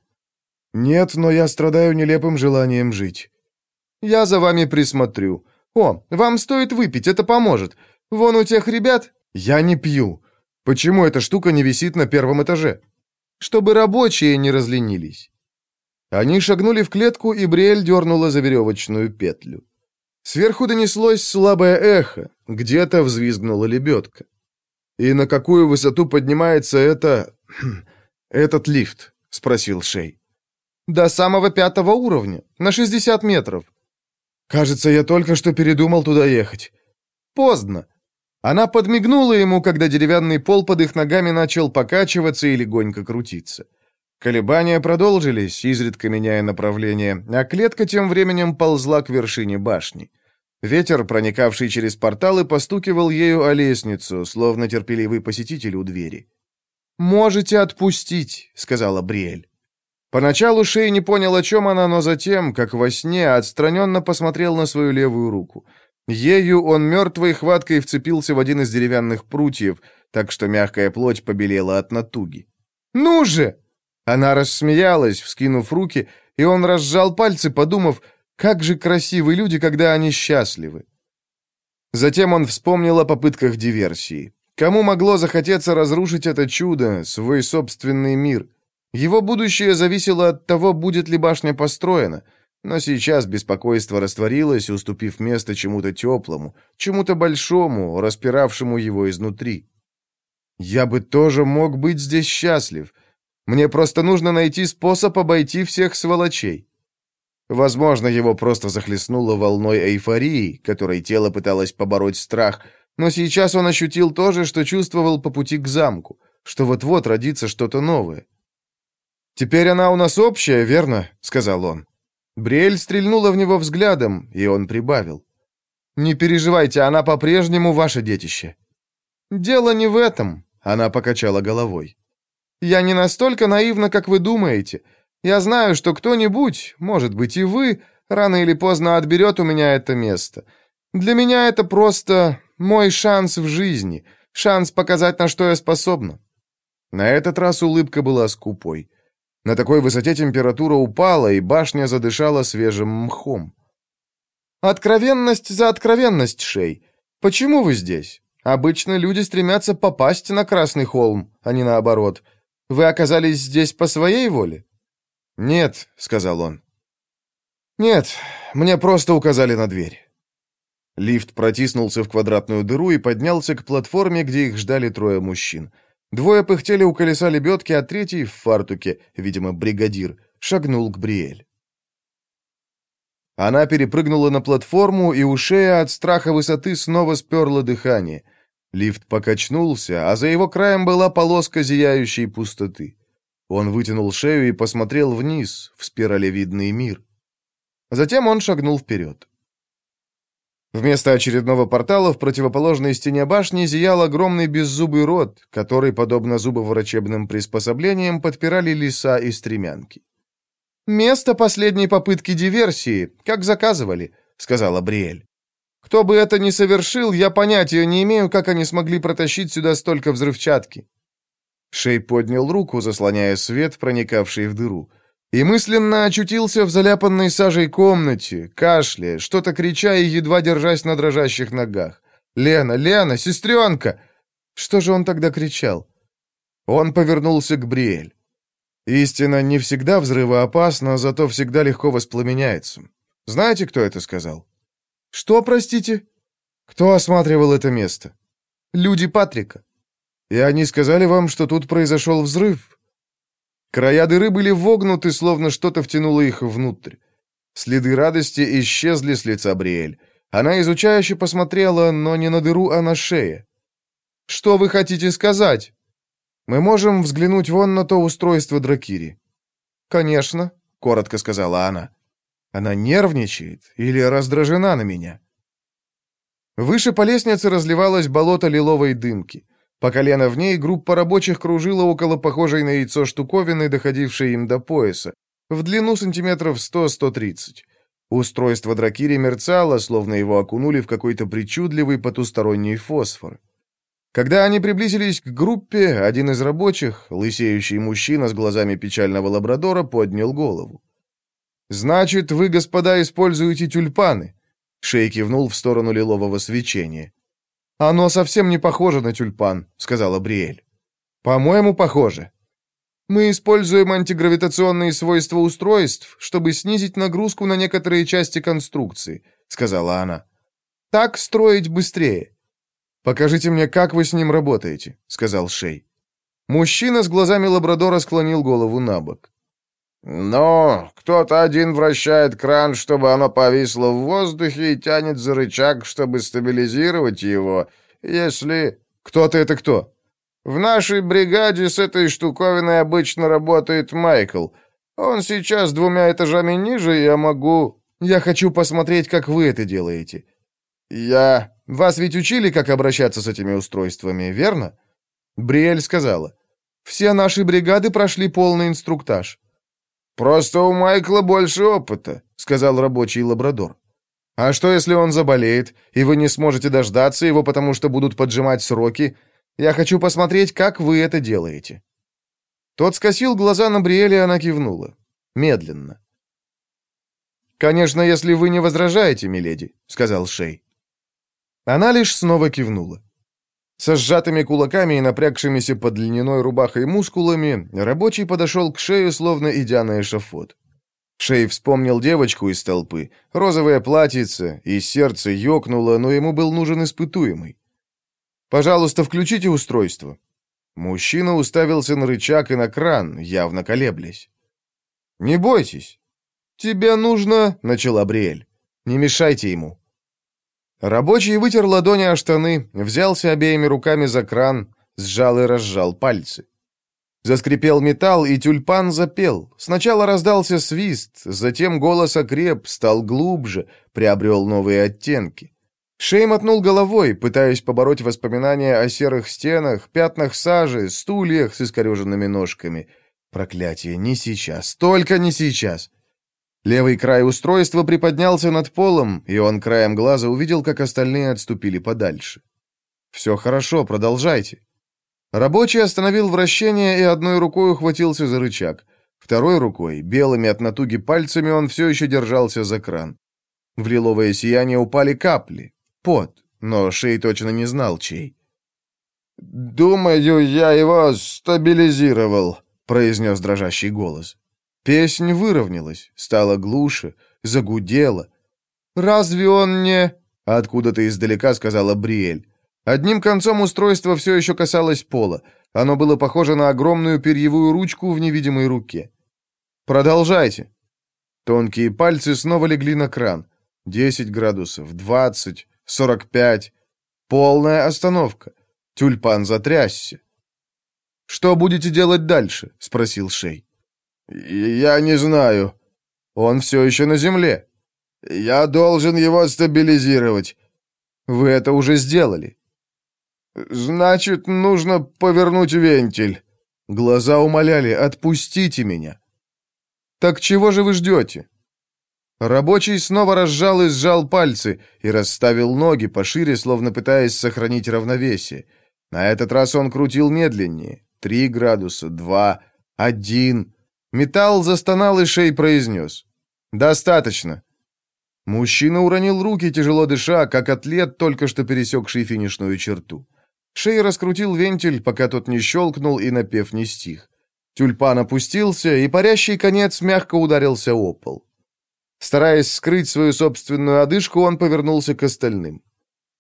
«Нет, но я страдаю нелепым желанием жить». «Я за вами присмотрю. О, вам стоит выпить, это поможет. Вон у тех ребят...» «Я не пью. Почему эта штука не висит на первом этаже?» «Чтобы рабочие не разленились». Они шагнули в клетку, и Бриэль дернула за веревочную петлю. Сверху донеслось слабое эхо, где-то взвизгнула лебедка. «И на какую высоту поднимается это... этот лифт?» — спросил Шей. До самого пятого уровня, на 60 метров. Кажется, я только что передумал туда ехать. Поздно. Она подмигнула ему, когда деревянный пол под их ногами начал покачиваться и легонько крутиться. Колебания продолжились, изредка меняя направление, а клетка тем временем ползла к вершине башни. Ветер, проникавший через порталы, постукивал ею о лестницу, словно терпеливый посетитель у двери. «Можете отпустить», — сказала Бриэль. Поначалу Шей не понял, о чем она, но затем, как во сне, отстраненно посмотрел на свою левую руку. Ею он мертвой хваткой вцепился в один из деревянных прутьев, так что мягкая плоть побелела от натуги. «Ну же!» Она рассмеялась, вскинув руки, и он разжал пальцы, подумав, как же красивы люди, когда они счастливы. Затем он вспомнил о попытках диверсии. Кому могло захотеться разрушить это чудо, свой собственный мир? Его будущее зависело от того, будет ли башня построена, но сейчас беспокойство растворилось, уступив место чему-то теплому, чему-то большому, распиравшему его изнутри. «Я бы тоже мог быть здесь счастлив. Мне просто нужно найти способ обойти всех сволочей». Возможно, его просто захлестнуло волной эйфории, которой тело пыталось побороть страх, но сейчас он ощутил то же, что чувствовал по пути к замку, что вот-вот родится что-то новое. «Теперь она у нас общая, верно?» — сказал он. Бриэль стрельнула в него взглядом, и он прибавил. «Не переживайте, она по-прежнему ваше детище». «Дело не в этом», — она покачала головой. «Я не настолько наивна, как вы думаете. Я знаю, что кто-нибудь, может быть и вы, рано или поздно отберет у меня это место. Для меня это просто мой шанс в жизни, шанс показать, на что я способна». На этот раз улыбка была скупой. На такой высоте температура упала, и башня задышала свежим мхом. «Откровенность за откровенность, Шей. Почему вы здесь? Обычно люди стремятся попасть на Красный холм, а не наоборот. Вы оказались здесь по своей воле?» «Нет», — сказал он. «Нет, мне просто указали на дверь». Лифт протиснулся в квадратную дыру и поднялся к платформе, где их ждали трое мужчин. Двое пыхтели у колеса лебедки, а третий, в фартуке, видимо, бригадир, шагнул к Бриэль. Она перепрыгнула на платформу, и у шея от страха высоты снова сперло дыхание. Лифт покачнулся, а за его краем была полоска зияющей пустоты. Он вытянул шею и посмотрел вниз, в спиралевидный мир. Затем он шагнул вперед. Вместо очередного портала в противоположной стене башни зиял огромный беззубый рот, который, подобно зубоврачебным приспособлениям, подпирали леса и стремянки. «Место последней попытки диверсии, как заказывали», — сказала Бриэль. «Кто бы это ни совершил, я понятия не имею, как они смогли протащить сюда столько взрывчатки». Шей поднял руку, заслоняя свет, проникавший в дыру и мысленно очутился в заляпанной сажей комнате, кашляя, что-то крича и едва держась на дрожащих ногах. «Лена, Лена, сестренка!» Что же он тогда кричал? Он повернулся к Бриэль. Истина не всегда взрывоопасна, зато всегда легко воспламеняется. Знаете, кто это сказал? Что, простите? Кто осматривал это место? Люди Патрика. И они сказали вам, что тут произошел взрыв, Края дыры были вогнуты, словно что-то втянуло их внутрь. Следы радости исчезли с лица Бриэль. Она изучающе посмотрела, но не на дыру, а на шее. «Что вы хотите сказать?» Мы можем взглянуть вон на то устройство Дракири». «Конечно», — коротко сказала она. «Она нервничает или раздражена на меня?» Выше по лестнице разливалось болото лиловой дымки. По колено в ней группа рабочих кружила около похожей на яйцо штуковины, доходившей им до пояса, в длину сантиметров 100-130. Устройство Дракири мерцало, словно его окунули в какой-то причудливый потусторонний фосфор. Когда они приблизились к группе, один из рабочих, лысеющий мужчина с глазами печального лабрадора, поднял голову. «Значит, вы, господа, используете тюльпаны?» Шей кивнул в сторону лилового свечения. «Оно совсем не похоже на тюльпан», — сказала Бриэль. «По-моему, похоже. Мы используем антигравитационные свойства устройств, чтобы снизить нагрузку на некоторые части конструкции», — сказала она. «Так строить быстрее. «Покажите мне, как вы с ним работаете», — сказал Шей. Мужчина с глазами лабрадора склонил голову на бок. «Но кто-то один вращает кран, чтобы оно повисло в воздухе и тянет за рычаг, чтобы стабилизировать его, если...» «Кто-то это кто?» «В нашей бригаде с этой штуковиной обычно работает Майкл. Он сейчас двумя этажами ниже, я могу...» «Я хочу посмотреть, как вы это делаете». «Я...» Вас ведь учили, как обращаться с этими устройствами, верно?» Бриэль сказала. «Все наши бригады прошли полный инструктаж». «Просто у Майкла больше опыта», — сказал рабочий лабрадор. «А что, если он заболеет, и вы не сможете дождаться его, потому что будут поджимать сроки? Я хочу посмотреть, как вы это делаете». Тот скосил глаза на Бриэль, и она кивнула. Медленно. «Конечно, если вы не возражаете, миледи», — сказал Шей. Она лишь снова кивнула. Со сжатыми кулаками и напрягшимися под льняной рубахой мускулами, рабочий подошел к шею, словно идя на эшафот. Шей вспомнил девочку из толпы, розовое платьице, и сердце ёкнуло, но ему был нужен испытуемый. «Пожалуйста, включите устройство». Мужчина уставился на рычаг и на кран, явно колеблясь. «Не бойтесь». «Тебе нужно...» — начала Бриэль. «Не мешайте ему». Рабочий вытер ладони о штаны, взялся обеими руками за кран, сжал и разжал пальцы. Заскрипел металл, и тюльпан запел. Сначала раздался свист, затем голос окреп, стал глубже, приобрел новые оттенки. Шей мотнул головой, пытаясь побороть воспоминания о серых стенах, пятнах сажи, стульях с искореженными ножками. Проклятие, не сейчас, только не сейчас. Левый край устройства приподнялся над полом, и он краем глаза увидел, как остальные отступили подальше. «Все хорошо, продолжайте». Рабочий остановил вращение и одной рукой ухватился за рычаг. Второй рукой, белыми от натуги пальцами, он все еще держался за кран. В лиловое сияние упали капли. Пот, но Шей точно не знал, чей. «Думаю, я его стабилизировал», — произнес дрожащий голос. Песнь выровнялась, стала глуше, загудела. «Разве он не...» — откуда-то издалека сказала Бриэль. Одним концом устройство все еще касалось пола. Оно было похоже на огромную перьевую ручку в невидимой руке. «Продолжайте». Тонкие пальцы снова легли на кран. Десять градусов, двадцать, сорок пять. Полная остановка. Тюльпан затрясся. «Что будете делать дальше?» — спросил Шей. «Я не знаю». «Он все еще на земле». «Я должен его стабилизировать». «Вы это уже сделали». «Значит, нужно повернуть вентиль». Глаза умоляли «Отпустите меня». «Так чего же вы ждете?» Рабочий снова разжал и сжал пальцы и расставил ноги пошире, словно пытаясь сохранить равновесие. На этот раз он крутил медленнее. Три градуса, два, один. Металл застонал и Шей произнес. «Достаточно». Мужчина уронил руки, тяжело дыша, как атлет, только что пересекший финишную черту. Шей раскрутил вентиль, пока тот не щелкнул и напев не стих. Тюльпан опустился, и парящий конец мягко ударился о пол. Стараясь скрыть свою собственную одышку, он повернулся к остальным.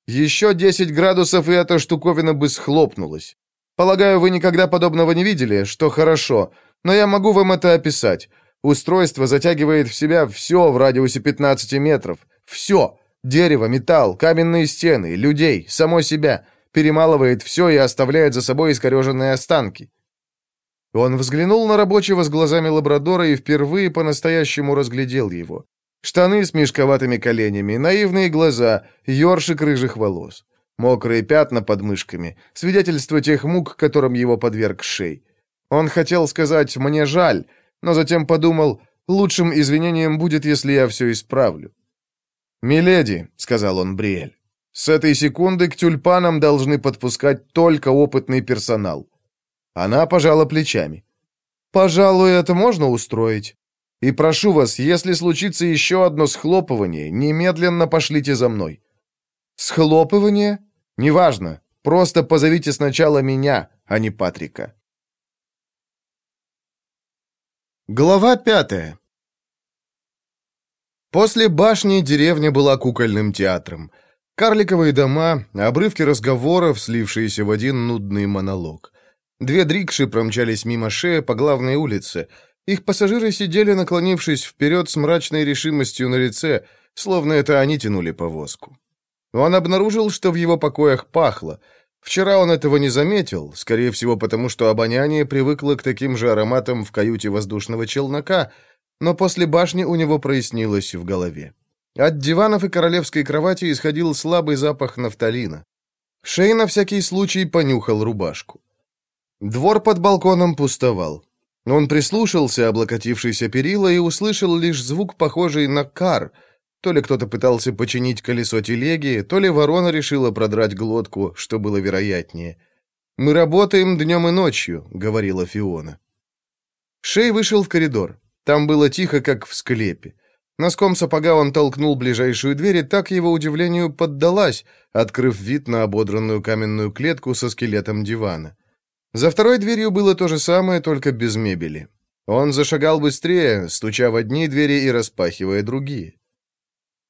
«Еще десять градусов, и эта штуковина бы схлопнулась. Полагаю, вы никогда подобного не видели, что хорошо, но я могу вам это описать. Устройство затягивает в себя все в радиусе 15 метров. Все. Дерево, металл, каменные стены, людей, само себя. перемалывает все и оставляет за собой искореженные останки. Он взглянул на рабочего с глазами лабрадора и впервые по-настоящему разглядел его. Штаны с мешковатыми коленями, наивные глаза, ёршик рыжих волос. Мокрые пятна под мышками, свидетельство тех мук, которым его подверг Шей. Он хотел сказать «мне жаль», но затем подумал «лучшим извинением будет, если я все исправлю». «Миледи», — сказал он Бриэль, — «с этой секунды к тюльпанам должны подпускать только опытный персонал». Она пожала плечами. «Пожалуй, это можно устроить. И прошу вас, если случится еще одно схлопывание, немедленно пошлите за мной». «Схлопывание? Неважно. Просто позовите сначала меня, а не Патрика». Глава пятая. После башни деревня была кукольным театром. Карликовые дома, обрывки разговоров, слившиеся в один нудный монолог. Две дрикши промчались мимо шея по главной улице. Их пассажиры сидели, наклонившись вперед с мрачной решимостью на лице, словно это они тянули повозку. Он обнаружил, что в его покоях пахло. Вчера он этого не заметил, скорее всего потому, что обоняние привыкло к таким же ароматам в каюте воздушного челнока, но после башни у него прояснилось в голове. От диванов и королевской кровати исходил слабый запах нафталина. Шей на всякий случай понюхал рубашку. Двор под балконом пустовал. Он прислушался, облокотившийся перила, и услышал лишь звук, похожий на кар. То ли кто-то пытался починить колесо телеги, то ли ворона решила продрать глотку, что было вероятнее. «Мы работаем днем и ночью», — говорила Фиона. Шей вышел в коридор. Там было тихо, как в склепе. Носком сапога он толкнул ближайшую дверь, и так его удивлению поддалась, открыв вид на ободранную каменную клетку со скелетом дивана. За второй дверью было то же самое, только без мебели. Он зашагал быстрее, стуча в одни двери и распахивая другие.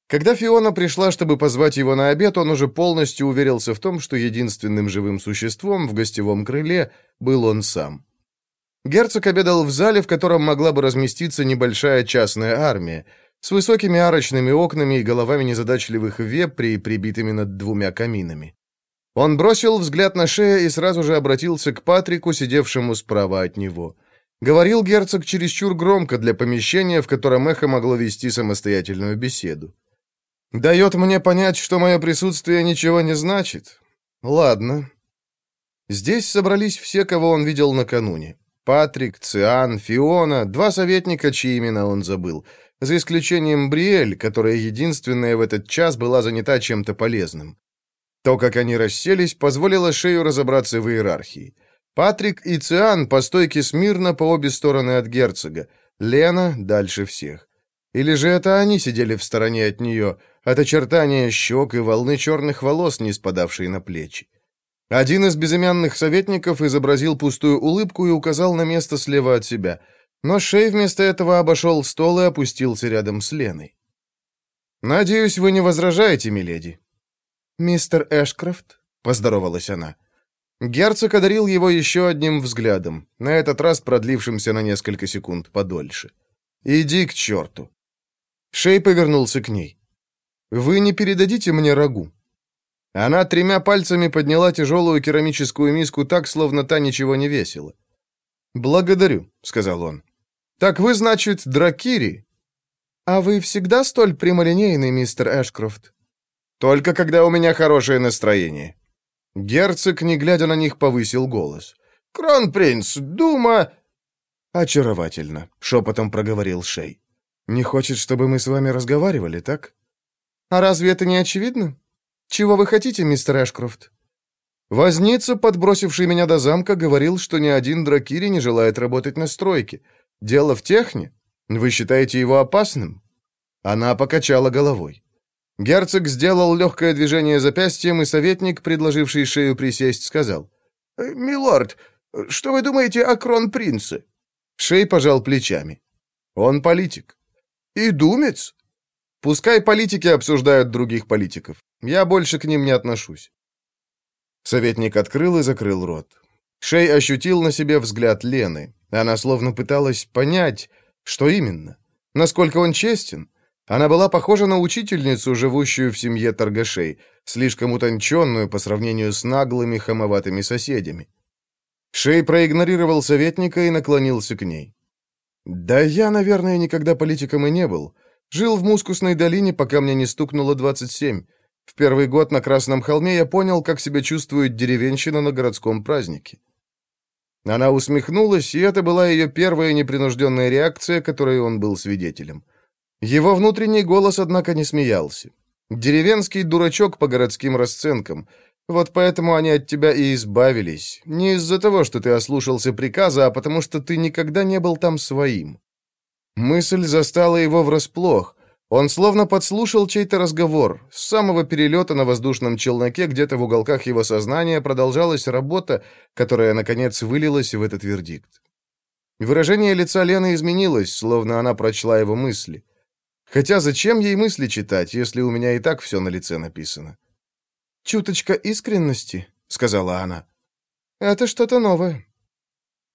Когда Фиона пришла, чтобы позвать его на обед, он уже полностью уверился в том, что единственным живым существом в гостевом крыле был он сам. Герцог обедал в зале, в котором могла бы разместиться небольшая частная армия, с высокими арочными окнами и головами незадачливых вепрей, прибитыми над двумя каминами. Он бросил взгляд на шею и сразу же обратился к Патрику, сидевшему справа от него. Говорил герцог чересчур громко для помещения, в котором эхо могло вести самостоятельную беседу. «Дает мне понять, что мое присутствие ничего не значит. Ладно». Здесь собрались все, кого он видел накануне. Патрик, Циан, Фиона, два советника, чьи имена он забыл, за исключением Бриэль, которая единственная в этот час была занята чем-то полезным. То, как они расселись, позволило Шею разобраться в иерархии. Патрик и Циан по стойке смирно по обе стороны от герцога, Лена дальше всех. Или же это они сидели в стороне от нее, от очертания щек и волны черных волос, не спадавшие на плечи. Один из безымянных советников изобразил пустую улыбку и указал на место слева от себя, но Шей вместо этого обошел стол и опустился рядом с Леной. «Надеюсь, вы не возражаете, миледи?» «Мистер Эшкрофт?» — поздоровалась она. Герцог одарил его еще одним взглядом, на этот раз продлившимся на несколько секунд подольше. «Иди к черту!» Шей повернулся к ней. «Вы не передадите мне рагу?» Она тремя пальцами подняла тяжелую керамическую миску так, словно та ничего не весила. «Благодарю», — сказал он. «Так вы, значит, дракири?» «А вы всегда столь прямолинейный, мистер Эшкрофт?» Только когда у меня хорошее настроение». Герцог, не глядя на них, повысил голос. «Кронпринц, дума...» «Очаровательно», — шепотом проговорил Шей. «Не хочет, чтобы мы с вами разговаривали, так?» «А разве это не очевидно? Чего вы хотите, мистер Эшкрофт?» Возница, подбросивший меня до замка, говорил, что ни один дракири не желает работать на стройке. Дело в техне. Вы считаете его опасным?» Она покачала головой. Герцог сделал легкое движение запястьем, и советник, предложивший шею присесть, сказал. «Э, «Милорд, что вы думаете о кронпринце?» Шей пожал плечами. «Он политик». «И думец?» «Пускай политики обсуждают других политиков. Я больше к ним не отношусь». Советник открыл и закрыл рот. Шей ощутил на себе взгляд Лены. Она словно пыталась понять, что именно. Насколько он честен, Она была похожа на учительницу, живущую в семье торгашей, слишком утонченную по сравнению с наглыми хамоватыми соседями. Шей проигнорировал советника и наклонился к ней. «Да я, наверное, никогда политиком и не был. Жил в Мускусной долине, пока мне не стукнуло 27. В первый год на Красном холме я понял, как себя чувствует деревенщина на городском празднике». Она усмехнулась, и это была ее первая непринужденная реакция, которой он был свидетелем. Его внутренний голос, однако, не смеялся. Деревенский дурачок по городским расценкам. Вот поэтому они от тебя и избавились. Не из-за того, что ты ослушался приказа, а потому что ты никогда не был там своим. Мысль застала его врасплох. Он словно подслушал чей-то разговор. С самого перелета на воздушном челноке где-то в уголках его сознания продолжалась работа, которая, наконец, вылилась в этот вердикт. Выражение лица Лены изменилось, словно она прочла его мысли. Хотя зачем ей мысли читать, если у меня и так все на лице написано? «Чуточка искренности», — сказала она. «Это что-то новое».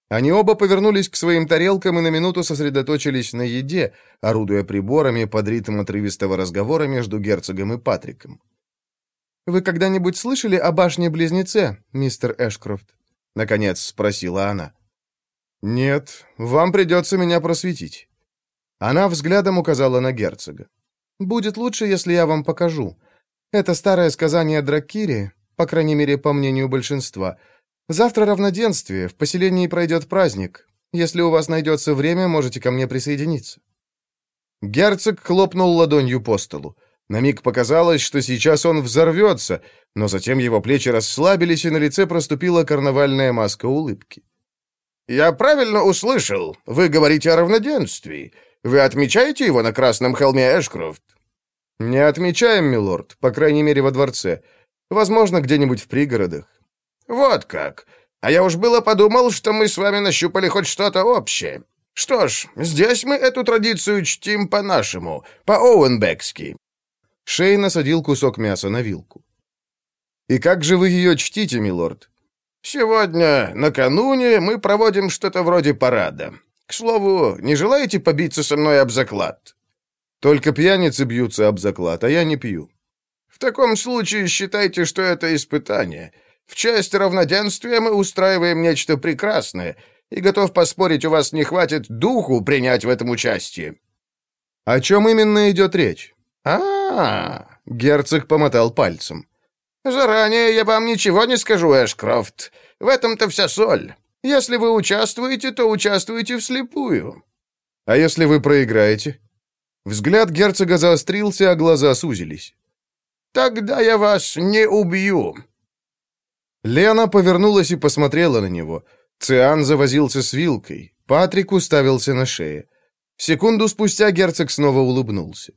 Они оба повернулись к своим тарелкам и на минуту сосредоточились на еде, орудуя приборами под ритм отрывистого разговора между герцогом и Патриком. «Вы когда-нибудь слышали о башне-близнеце, мистер Эшкрофт?» — наконец спросила она. «Нет, вам придется меня просветить». Она взглядом указала на герцога. «Будет лучше, если я вам покажу. Это старое сказание Драккири, по крайней мере, по мнению большинства. Завтра равноденствие, в поселении пройдет праздник. Если у вас найдется время, можете ко мне присоединиться». Герцог хлопнул ладонью по столу. На миг показалось, что сейчас он взорвется, но затем его плечи расслабились, и на лице проступила карнавальная маска улыбки. «Я правильно услышал. Вы говорите о равноденствии. Вы отмечаете его на Красном холме Эшкрофт?» «Не отмечаем, милорд, по крайней мере, во дворце. Возможно, где-нибудь в пригородах». «Вот как. А я уж было подумал, что мы с вами нащупали хоть что-то общее. Что ж, здесь мы эту традицию чтим по-нашему, по-оуэнбекски». Шей насадил кусок мяса на вилку. «И как же вы ее чтите, милорд?» «Сегодня, накануне, мы проводим что-то вроде парада. К слову, не желаете побиться со мной об заклад?» «Только пьяницы бьются об заклад, а я не пью». «В таком случае считайте, что это испытание. В честь равноденствия мы устраиваем нечто прекрасное, и готов поспорить, у вас не хватит духу принять в этом участие». «О чем именно идет речь?» «А-а-а!» — герцог помотал пальцем. «Заранее я вам ничего не скажу, Эшкрофт. В этом-то вся соль. Если вы участвуете, то участвуете вслепую». «А если вы проиграете?» Взгляд герцога заострился, а глаза сузились. «Тогда я вас не убью». Лена повернулась и посмотрела на него. Циан завозился с вилкой. Патрик уставился на шее. Секунду спустя герцог снова улыбнулся.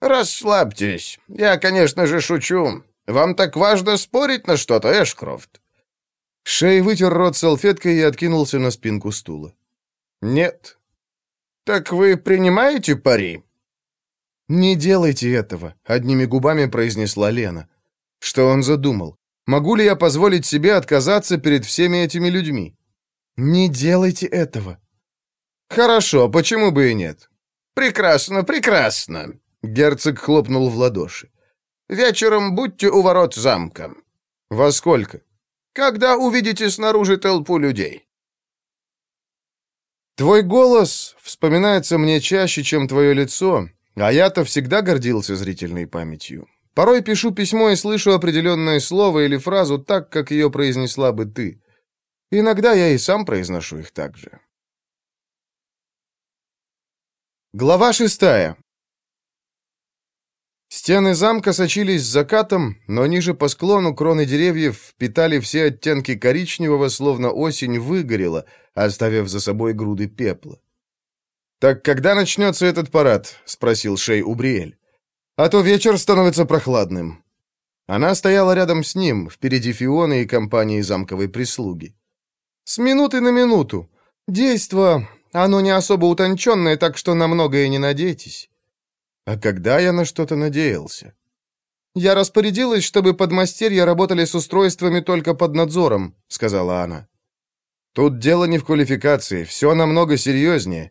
«Расслабьтесь. Я, конечно же, шучу. Вам так важно спорить на что-то, Эшкрофт?» Шей вытер рот салфеткой и откинулся на спинку стула. «Нет». «Так вы принимаете пари?» «Не делайте этого», — одними губами произнесла Лена. Что он задумал? Могу ли я позволить себе отказаться перед всеми этими людьми? Не делайте этого. Хорошо, почему бы и нет? Прекрасно, прекрасно. Герцог хлопнул в ладоши. Вечером будьте у ворот замка. Во сколько? Когда увидите снаружи толпу людей. Твой голос вспоминается мне чаще, чем твое лицо, а я-то всегда гордился зрительной памятью. Порой пишу письмо и слышу определенное слово или фразу так, как ее произнесла бы ты. Иногда я и сам произношу их так же. Глава шестая. Стены замка сочились закатом, но ниже по склону кроны деревьев впитали все оттенки коричневого, словно осень выгорела, оставив за собой груды пепла. «Так когда начнется этот парад?» — спросил Шей Убриэль. «А то вечер становится прохладным». Она стояла рядом с ним, впереди Фионы и компании замковой прислуги. «С минуты на минуту. Действо, оно не особо утонченное, так что на многое не надейтесь». А когда я на что-то надеялся? «Я распорядилась, чтобы подмастерья работали с устройствами только под надзором», — сказала она. «Тут дело не в квалификации, все намного серьезнее».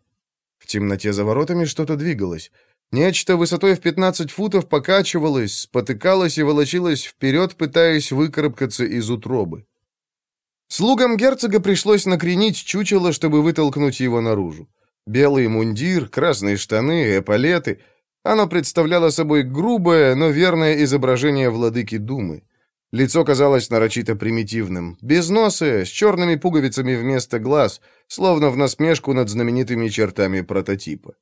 Темноте за воротами что-то двигалось. Нечто высотой в 15 футов покачивалось, спотыкалось и волочилось вперед, пытаясь выкарабкаться из утробы. Слугам герцога пришлось накренить чучело, чтобы вытолкнуть его наружу. Белый мундир, красные штаны, эполеты. Оно представляло собой грубое, но верное изображение владыки Думы. Лицо казалось нарочито примитивным, без носа, с черными пуговицами вместо глаз, словно в насмешку над знаменитыми чертами прототипа.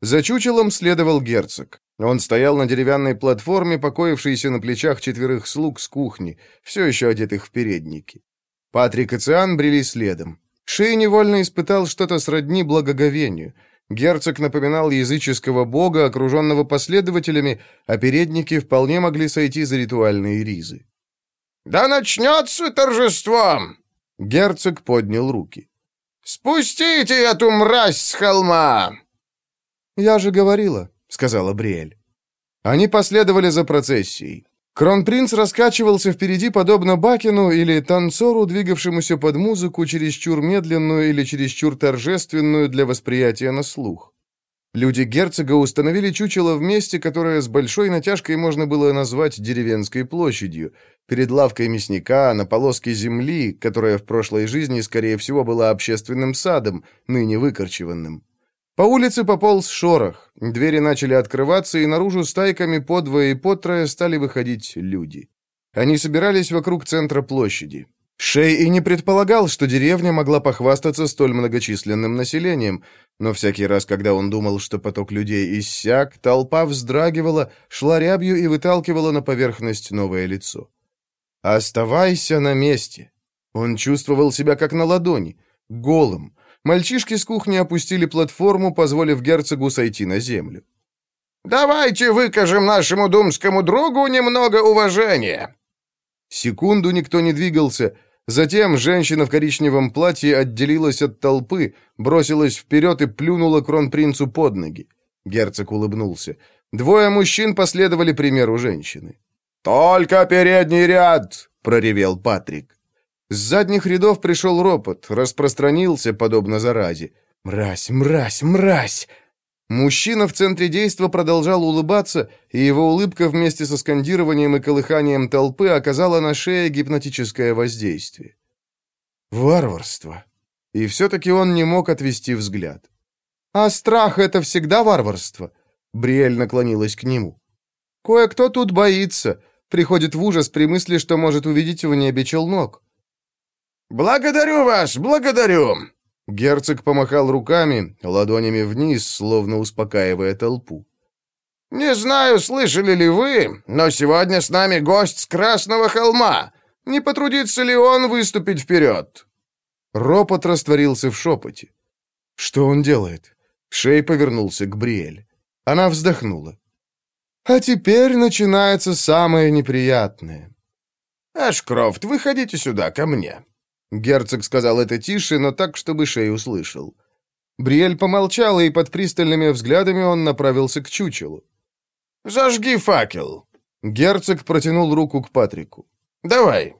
За чучелом следовал герцог. Он стоял на деревянной платформе, покоившейся на плечах четверых слуг с кухни, все еще одетых в передники. Патрик и Циан брели следом. Шей невольно испытал что-то сродни благоговению. Герцог напоминал языческого бога, окруженного последователями, а передники вполне могли сойти за ритуальные ризы. «Да начнется торжество!» Герцог поднял руки. «Спустите эту мразь с холма!» «Я же говорила», — сказала Бриэль. Они последовали за процессией. Кронпринц раскачивался впереди, подобно Бакину или танцору, двигавшемуся под музыку, чересчур медленную или чересчур торжественную для восприятия на слух. Люди герцога установили чучело в месте, которое с большой натяжкой можно было назвать деревенской площадью, перед лавкой мясника, на полоске земли, которая в прошлой жизни, скорее всего, была общественным садом, ныне выкорчеванным. По улице пополз шорох, двери начали открываться, и наружу стайками по двое и по трое стали выходить люди. Они собирались вокруг центра площади. Шей и не предполагал, что деревня могла похвастаться столь многочисленным населением, но всякий раз, когда он думал, что поток людей иссяк, толпа вздрагивала, шла рябью и выталкивала на поверхность новое лицо. «Оставайся на месте!» Он чувствовал себя как на ладони, голым, Мальчишки с кухни опустили платформу, позволив герцогу сойти на землю. «Давайте выкажем нашему думскому другу немного уважения!» Секунду никто не двигался. Затем женщина в коричневом платье отделилась от толпы, бросилась вперед и плюнула кронпринцу под ноги. Герцог улыбнулся. Двое мужчин последовали примеру женщины. «Только передний ряд!» — проревел Патрик. С задних рядов пришел ропот, распространился, подобно заразе. «Мразь, мразь, мразь!» Мужчина в центре действа продолжал улыбаться, и его улыбка вместе со скандированием и колыханием толпы оказала на шее гипнотическое воздействие. Варварство. И все-таки он не мог отвести взгляд. «А страх — это всегда варварство?» Бриэль наклонилась к нему. «Кое-кто тут боится, приходит в ужас при мысли, что может увидеть в небе челнок. «Благодарю вас, благодарю!» Герцог помахал руками, ладонями вниз, словно успокаивая толпу. «Не знаю, слышали ли вы, но сегодня с нами гость с Красного холма. Не потрудится ли он выступить вперед?» Ропот растворился в шепоте. «Что он делает?» Шей повернулся к Бриэль. Она вздохнула. «А теперь начинается самое неприятное». «Ашкрофт, выходите сюда, ко мне», Герцог сказал это тише, но так, чтобы Шей услышал. Бриэль помолчала, и под пристальными взглядами он направился к чучелу. «Зажги факел!» Герцог протянул руку к Патрику. «Давай!»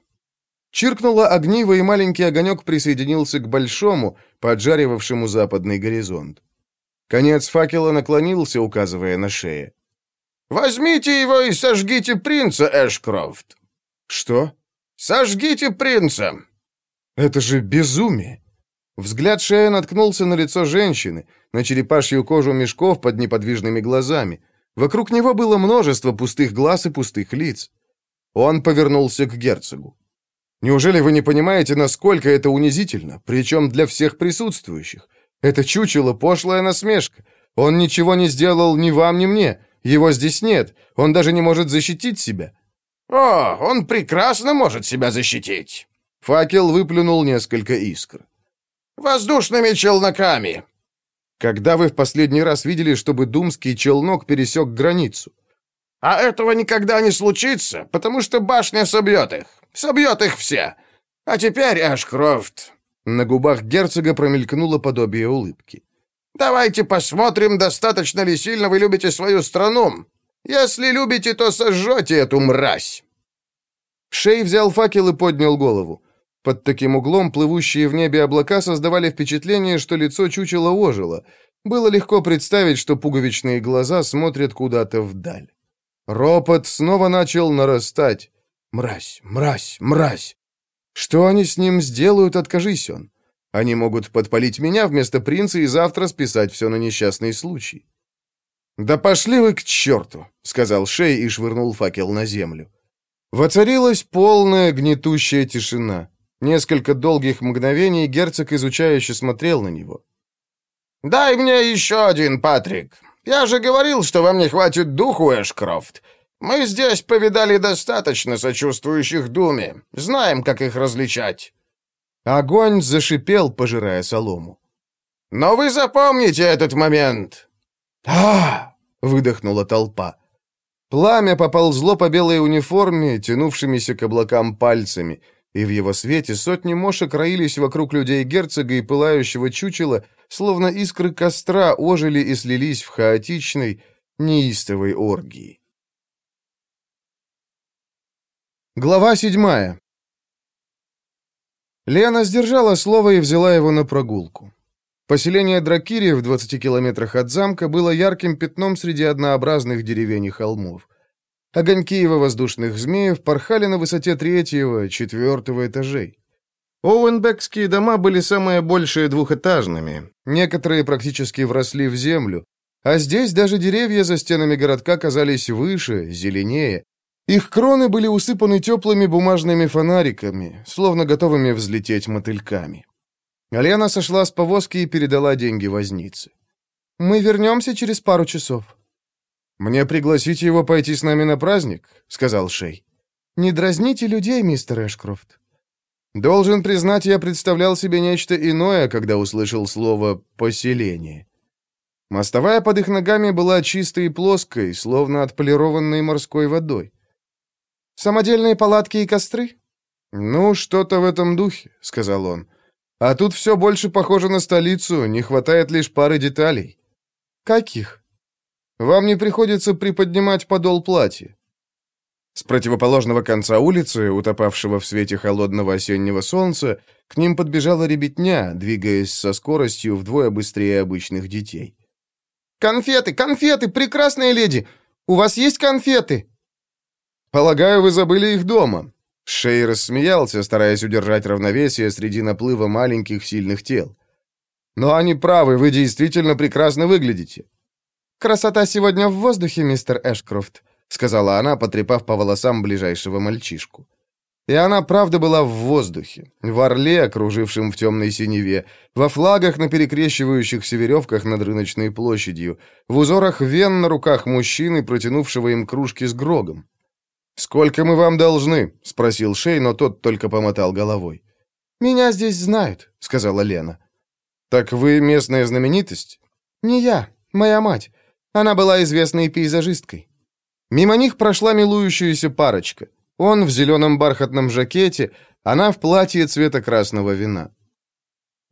Чиркнуло огниво, и маленький огонек присоединился к большому, поджаривавшему западный горизонт. Конец факела наклонился, указывая на шею. «Возьмите его и сожгите принца, Эшкрофт!» «Что?» «Сожгите принца! Это же безумие! Взгляд Шея наткнулся на лицо женщины, на черепашью кожу мешков под неподвижными глазами. Вокруг него было множество пустых глаз и пустых лиц. Он повернулся к герцогу. «Неужели вы не понимаете, насколько это унизительно, причем для всех присутствующих? Это чучело пошлая насмешка. Он ничего не сделал ни вам, ни мне. Его здесь нет. Он даже не может защитить себя». «О, он прекрасно может себя защитить!» Факел выплюнул несколько искр. «Воздушными челноками!» «Когда вы в последний раз видели, чтобы думский челнок пересек границу?» «А этого никогда не случится, потому что башня собьет их. Собьет их все. А теперь, Ашкрофт...» На губах герцога промелькнуло подобие улыбки. «Давайте посмотрим, достаточно ли сильно вы любите свою страну. Если любите, то сожжете эту мразь!» Шей взял факел и поднял голову. Под таким углом плывущие в небе облака создавали впечатление, что лицо чучела ожило. Было легко представить, что пуговичные глаза смотрят куда-то вдаль. Ропот снова начал нарастать. «Мразь! Мразь! Мразь!» Что они с ним сделают, откажись он? Они могут подпалить меня вместо принца и завтра списать все на несчастный случай. «Да пошли вы к черту!» — сказал Шей и швырнул факел на землю. Воцарилась полная гнетущая тишина. Несколько долгих мгновений герцог изучающе смотрел на него. «Дай мне еще один, Патрик. Я же говорил, что вам не хватит духу, Эшкрофт. Мы здесь повидали достаточно сочувствующих Думе. Знаем, как их различать». Огонь зашипел, пожирая солому. «Но вы запомните этот момент!» а выдохнула толпа. Пламя поползло по белой униформе, тянувшимися к облакам пальцами, и в его свете сотни мошек роились вокруг людей герцога и пылающего чучела, словно искры костра ожили и слились в хаотичной, неистовой оргии. Глава седьмая. Лена сдержала слово и взяла его на прогулку. Поселение Дракири в 20 километрах от замка было ярким пятном среди однообразных деревень и холмов. Огоньки его воздушных змеев порхали на высоте третьего, четвертого этажей. Оуэнбекские дома были самые большие двухэтажными, некоторые практически вросли в землю, а здесь даже деревья за стенами городка казались выше, зеленее. Их кроны были усыпаны теплыми бумажными фонариками, словно готовыми взлететь мотыльками. Алена сошла с повозки и передала деньги вознице. «Мы вернемся через пару часов». «Мне пригласить его пойти с нами на праздник?» — сказал Шей. «Не дразните людей, мистер Эшкрофт». Должен признать, я представлял себе нечто иное, когда услышал слово «поселение». Мостовая под их ногами была чистой и плоской, словно отполированной морской водой. «Самодельные палатки и костры?» «Ну, что-то в этом духе», — сказал он. «А тут все больше похоже на столицу, не хватает лишь пары деталей». «Каких?» Вам не приходится приподнимать подол платья. С противоположного конца улицы, утопавшего в свете холодного осеннего солнца, к ним подбежала ребятня, двигаясь со скоростью вдвое быстрее обычных детей. «Конфеты, конфеты, прекрасная леди! У вас есть конфеты?» «Полагаю, вы забыли их дома». Шей рассмеялся, стараясь удержать равновесие среди наплыва маленьких сильных тел. «Но они правы, вы действительно прекрасно выглядите. «Красота сегодня в воздухе, мистер Эшкрофт», — сказала она, потрепав по волосам ближайшего мальчишку. И она, правда, была в воздухе, в орле, окружившем в темной синеве, во флагах на перекрещивающихся веревках над рыночной площадью, в узорах вен на руках мужчины, протянувшего им кружки с грогом. «Сколько мы вам должны?» — спросил Шей, но тот только помотал головой. «Меня здесь знают», — сказала Лена. «Так вы местная знаменитость?» «Не я, моя мать. Она была известной пейзажисткой. Мимо них прошла милующаяся парочка. Он в зеленом бархатном жакете, она в платье цвета красного вина.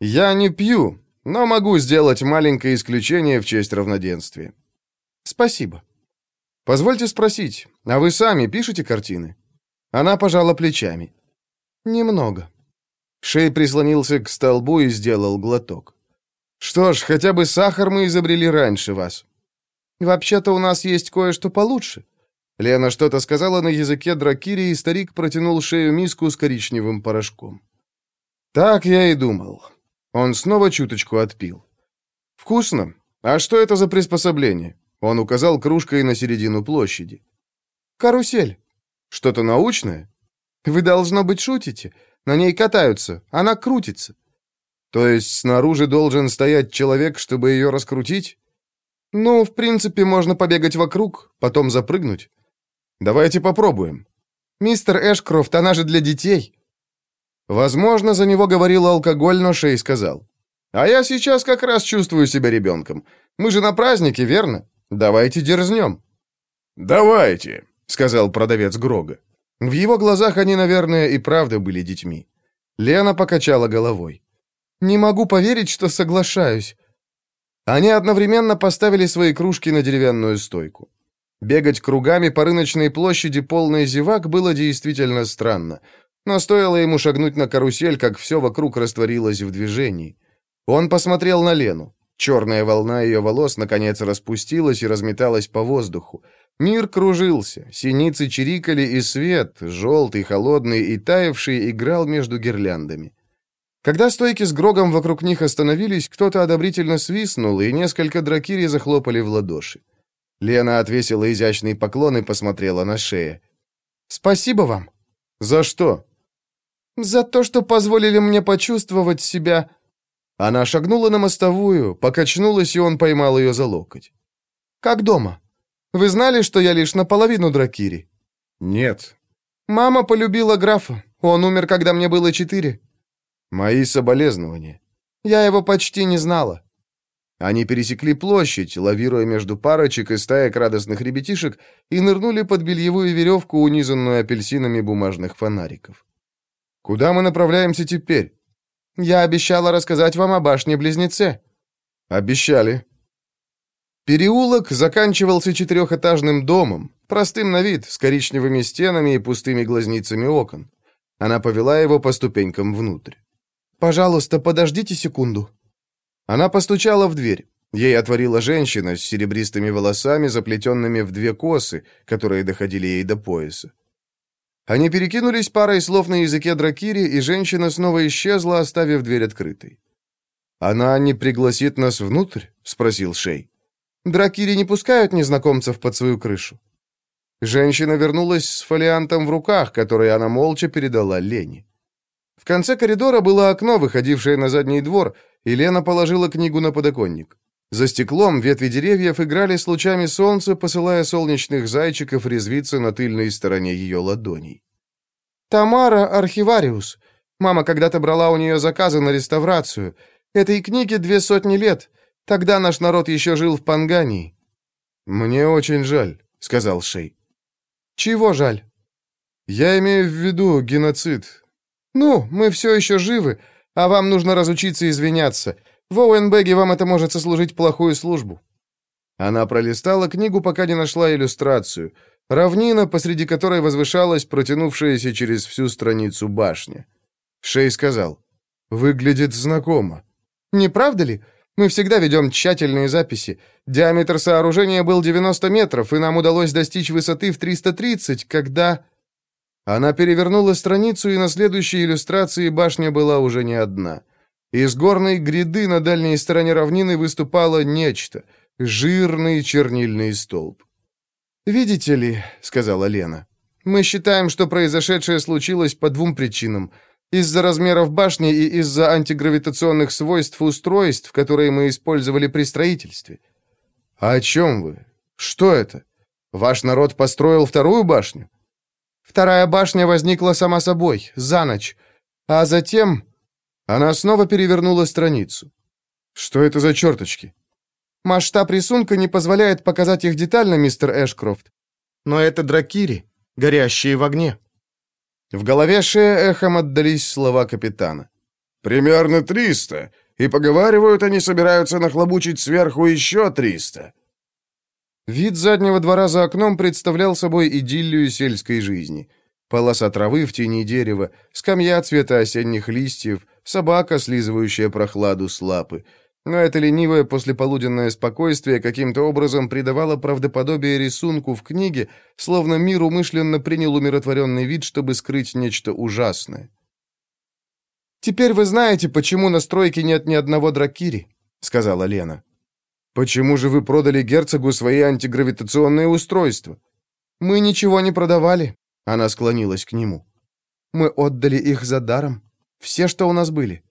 «Я не пью, но могу сделать маленькое исключение в честь равноденствия». «Спасибо». «Позвольте спросить, а вы сами пишете картины?» Она пожала плечами. «Немного». Шей прислонился к столбу и сделал глоток. «Что ж, хотя бы сахар мы изобрели раньше вас. Вообще-то у нас есть кое-что получше». Лена что-то сказала на языке дракири, и старик протянул шею миску с коричневым порошком. «Так я и думал». Он снова чуточку отпил. «Вкусно. А что это за приспособление?» Он указал кружкой на середину площади. «Карусель. Что-то научное? Вы, должно быть, шутите. На ней катаются. Она крутится». «То есть снаружи должен стоять человек, чтобы ее раскрутить?» «Ну, в принципе, можно побегать вокруг, потом запрыгнуть. Давайте попробуем. Мистер Эшкрофт, она же для детей». Возможно, за него говорил алкоголь, но Шей сказал. «А я сейчас как раз чувствую себя ребенком. Мы же на празднике, верно? Давайте дерзнем». «Давайте», — сказал продавец Грога. В его глазах они, наверное, и правда были детьми. Лена покачала головой. «Не могу поверить, что соглашаюсь. Они одновременно поставили свои кружки на деревянную стойку. Бегать кругами по рыночной площади полной зевак было действительно странно, но стоило ему шагнуть на карусель, как все вокруг растворилось в движении. Он посмотрел на Лену. Черная волна ее волос наконец распустилась и разметалась по воздуху. Мир кружился, синицы чирикали, и свет, желтый, холодный и таявший, играл между гирляндами. Когда стойки с Грогом вокруг них остановились, кто-то одобрительно свистнул, и несколько дракири захлопали в ладоши. Лена отвесила изящный поклон и посмотрела на шею. «Спасибо вам». «За что?» «За то, что позволили мне почувствовать себя...» Она шагнула на мостовую, покачнулась, и он поймал ее за локоть. «Как дома? Вы знали, что я лишь наполовину дракири?» «Нет». «Мама полюбила графа. Он умер, когда мне было четыре». «Мои соболезнования». «Я его почти не знала». Они пересекли площадь, лавируя между парочек и стаек радостных ребятишек, и нырнули под бельевую веревку, унизанную апельсинами бумажных фонариков. «Куда мы направляемся теперь?» «Я обещала рассказать вам о башне-близнеце». «Обещали». Переулок заканчивался четырехэтажным домом, простым на вид, с коричневыми стенами и пустыми глазницами окон. Она повела его по ступенькам внутрь. «Пожалуйста, подождите секунду». Она постучала в дверь. Ей отворила женщина с серебристыми волосами, заплетенными в две косы, которые доходили ей до пояса. Они перекинулись парой слов на языке дракири, и женщина снова исчезла, оставив дверь открытой. «Она не пригласит нас внутрь?» — спросил Шей. «Дракири не пускают незнакомцев под свою крышу». Женщина вернулась с фолиантом в руках, который она молча передала Лене. В конце коридора было окно, выходившее на задний двор, и Лена положила книгу на подоконник. За стеклом ветви деревьев играли с лучами солнца, посылая солнечных зайчиков резвиться на тыльной стороне ее ладоней. «Тамара Архивариус. Мама когда-то брала у нее заказы на реставрацию. Этой книге две сотни лет. Тогда наш народ еще жил в Пангании». «Мне очень жаль», — сказал Шей. «Чего жаль?» «Я имею в виду геноцид». «Ну, мы все еще живы, а вам нужно разучиться извиняться. В Оуэнбеге вам это может сослужить плохую службу». Она пролистала книгу, пока не нашла иллюстрацию. Равнина, посреди которой возвышалась протянувшаяся через всю страницу башня. Шей сказал, «Выглядит знакомо». «Не правда ли? Мы всегда ведем тщательные записи. Диаметр сооружения был 90 метров, и нам удалось достичь высоты в 330, когда...» Она перевернула страницу, и на следующей иллюстрации башня была уже не одна. Из горной гряды на дальней стороне равнины выступало нечто — жирный чернильный столб. «Видите ли», — сказала Лена, — «мы считаем, что произошедшее случилось по двум причинам. Из-за размеров башни и из-за антигравитационных свойств устройств, которые мы использовали при строительстве». «А «О чем вы? Что это? Ваш народ построил вторую башню?» Вторая башня возникла сама собой, за ночь. А затем... Она снова перевернула страницу. Что это за черточки? Масштаб рисунка не позволяет показать их детально, мистер Эшкрофт. Но это дракири, горящие в огне. В голове Шея эхом отдались слова капитана. «Примерно триста, и, поговаривают, они собираются нахлобучить сверху еще триста». Вид заднего двора за окном представлял собой идиллию сельской жизни. Полоса травы в тени дерева, скамья цвета осенних листьев, собака, слизывающая прохладу с лапы. Но это ленивое послеполуденное спокойствие каким-то образом придавало правдоподобие рисунку в книге, словно мир умышленно принял умиротворенный вид, чтобы скрыть нечто ужасное. «Теперь вы знаете, почему на стройке нет ни одного дракири», — сказала Лена. Почему же вы продали герцогу свои антигравитационные устройства? Мы ничего не продавали. Она склонилась к нему. Мы отдали их за даром. Все, что у нас были.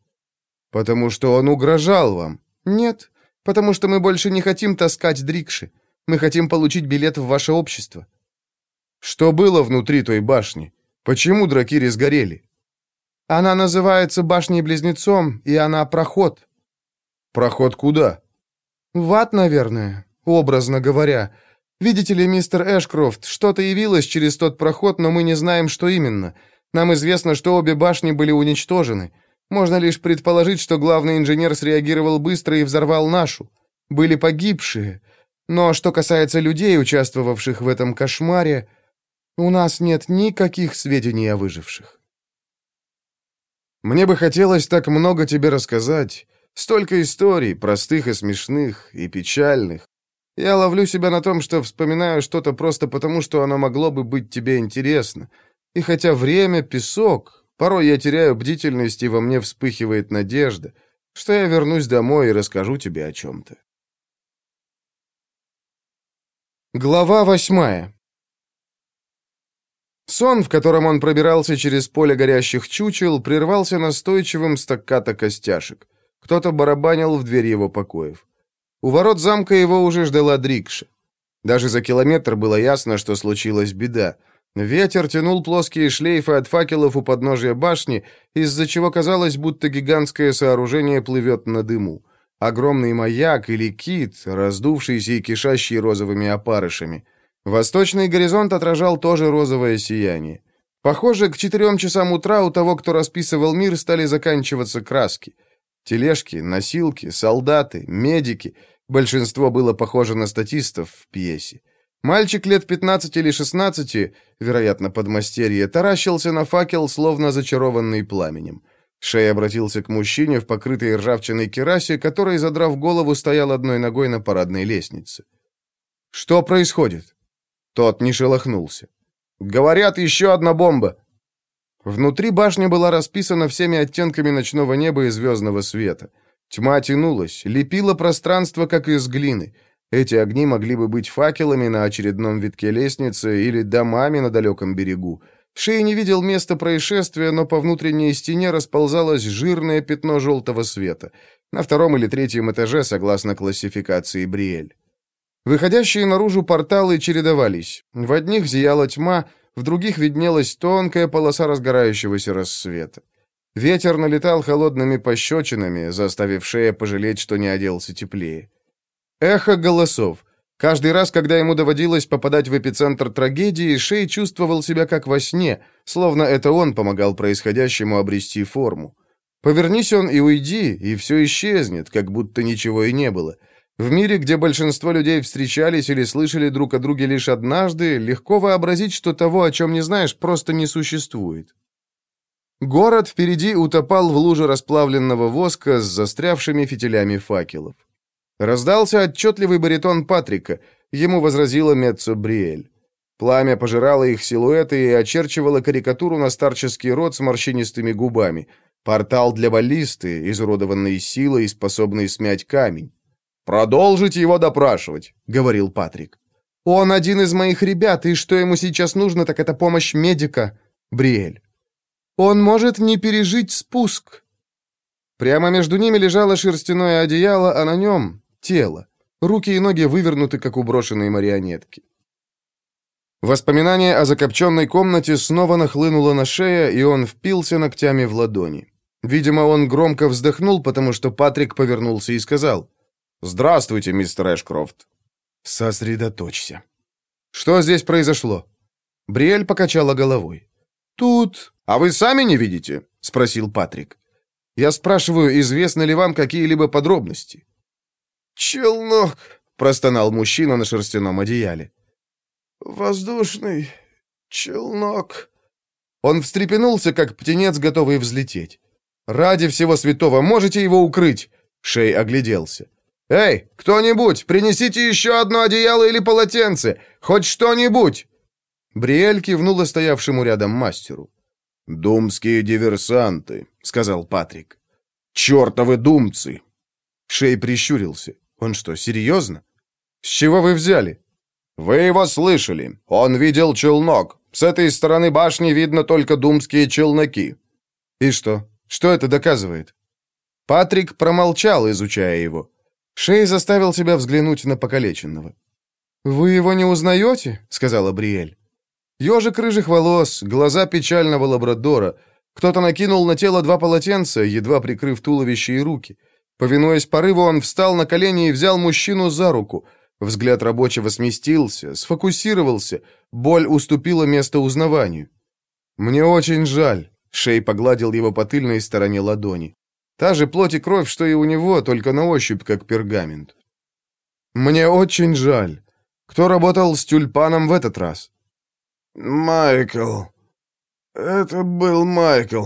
Потому что он угрожал вам. Нет, потому что мы больше не хотим таскать дрикши. Мы хотим получить билет в ваше общество. Что было внутри той башни? Почему дракири сгорели? Она называется башней-близнецом, и она проход. Проход куда? В ад, наверное, образно говоря. Видите ли, мистер Эшкрофт, что-то явилось через тот проход, но мы не знаем, что именно. Нам известно, что обе башни были уничтожены. Можно лишь предположить, что главный инженер среагировал быстро и взорвал нашу. Были погибшие. Но что касается людей, участвовавших в этом кошмаре, у нас нет никаких сведений о выживших. Мне бы хотелось так много тебе рассказать, Столько историй, простых и смешных, и печальных. Я ловлю себя на том, что вспоминаю что-то просто потому, что оно могло бы быть тебе интересно. И хотя время — песок, порой я теряю бдительность, и во мне вспыхивает надежда, что я вернусь домой и расскажу тебе о чем-то. Глава восьмая Сон, в котором он пробирался через поле горящих чучел, прервался настойчивым стаккато костяшек. Кто-то барабанил в дверь его покоев. У ворот замка его уже ждала Дрикша. Даже за километр было ясно, что случилась беда. Ветер тянул плоские шлейфы от факелов у подножия башни, из-за чего казалось, будто гигантское сооружение плывет на дыму. Огромный маяк или кит, раздувшийся и кишащий розовыми опарышами. Восточный горизонт отражал тоже розовое сияние. Похоже, к четырем часам утра у того, кто расписывал мир, стали заканчиваться краски. Тележки, носилки, солдаты, медики. Большинство было похоже на статистов в пьесе. Мальчик лет 15 или 16, вероятно, подмастерье, таращился на факел, словно зачарованный пламенем. Шей обратился к мужчине в покрытой ржавчиной керасе, который, задрав голову, стоял одной ногой на парадной лестнице. «Что происходит?» Тот не шелохнулся. «Говорят, еще одна бомба!» Внутри башня была расписана всеми оттенками ночного неба и звездного света. Тьма тянулась, лепила пространство, как из глины. Эти огни могли бы быть факелами на очередном витке лестницы или домами на далеком берегу. Шей не видел места происшествия, но по внутренней стене расползалось жирное пятно желтого света. На втором или третьем этаже, согласно классификации Бриэль. Выходящие наружу порталы чередовались. В одних зияла тьма, в других виднелась тонкая полоса разгорающегося рассвета. Ветер налетал холодными пощечинами, заставив шея пожалеть, что не оделся теплее. Эхо голосов. Каждый раз, когда ему доводилось попадать в эпицентр трагедии, Шей чувствовал себя как во сне, словно это он помогал происходящему обрести форму. Повернись он и уйди, и все исчезнет, как будто ничего и не было. В мире, где большинство людей встречались или слышали друг о друге лишь однажды, легко вообразить, что того, о чем не знаешь, просто не существует. Город впереди утопал в луже расплавленного воска с застрявшими фитилями факелов. Раздался отчетливый баритон Патрика, ему возразила Меццо Бриэль. Пламя пожирало их силуэты и очерчивало карикатуру на старческий рот с морщинистыми губами. Портал для баллисты, изуродованный силой, способный смять камень. «Продолжите его допрашивать», — говорил Патрик. «Он один из моих ребят, и что ему сейчас нужно, так это помощь медика, Бриэль. Он может не пережить спуск». Прямо между ними лежало шерстяное одеяло, а на нем — тело. Руки и ноги вывернуты, как у брошенной марионетки. Воспоминание о закопченной комнате снова нахлынуло на шею, и он впился ногтями в ладони. Видимо, он громко вздохнул, потому что Патрик повернулся и сказал — «Здравствуйте, мистер Эшкрофт». «Сосредоточься». «Что здесь произошло?» Бриэль покачала головой. «Тут...» «А вы сами не видите?» — спросил Патрик. «Я спрашиваю, известны ли вам какие-либо подробности?» «Челнок», — простонал мужчина на шерстяном одеяле. «Воздушный челнок». Он встрепенулся, как птенец, готовый взлететь. «Ради всего святого, можете его укрыть?» Шей огляделся. «Эй, кто-нибудь, принесите еще одно одеяло или полотенце! Хоть что-нибудь!» Бриэль кивнула стоявшему рядом мастеру. «Думские диверсанты», — сказал Патрик. «Чертовы думцы!» Шей прищурился. «Он что, серьезно? С чего вы взяли?» «Вы его слышали. Он видел челнок. С этой стороны башни видно только думские челноки». «И что? Что это доказывает?» Патрик промолчал, изучая его. Шей заставил себя взглянуть на покалеченного. «Вы его не узнаете?» — сказала Бриэль. Ежик рыжих волос, глаза печального лабрадора. Кто-то накинул на тело два полотенца, едва прикрыв туловище и руки. Повинуясь порыву, он встал на колени и взял мужчину за руку. Взгляд рабочего сместился, сфокусировался. Боль уступила место узнаванию. «Мне очень жаль», — Шей погладил его по тыльной стороне ладони. Та же плоть и кровь, что и у него, только на ощупь, как пергамент. Мне очень жаль. Кто работал с тюльпаном в этот раз? Майкл. Это был Майкл.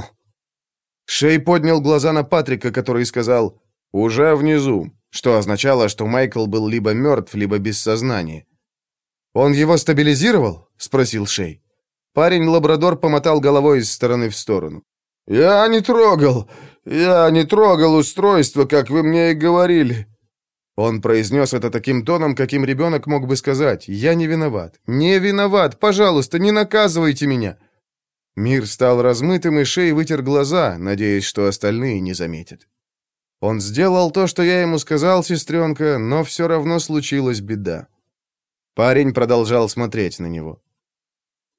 Шей поднял глаза на Патрика, который сказал, «Уже внизу», что означало, что Майкл был либо мертв, либо без сознания. «Он его стабилизировал?» — спросил Шей. Парень-лабрадор помотал головой из стороны в сторону. «Я не трогал! Я не трогал устройство, как вы мне и говорили!» Он произнес это таким тоном, каким ребенок мог бы сказать «Я не виноват! Не виноват! Пожалуйста, не наказывайте меня!» Мир стал размытым, и Шей вытер глаза, надеясь, что остальные не заметят. Он сделал то, что я ему сказал, сестренка, но все равно случилась беда. Парень продолжал смотреть на него.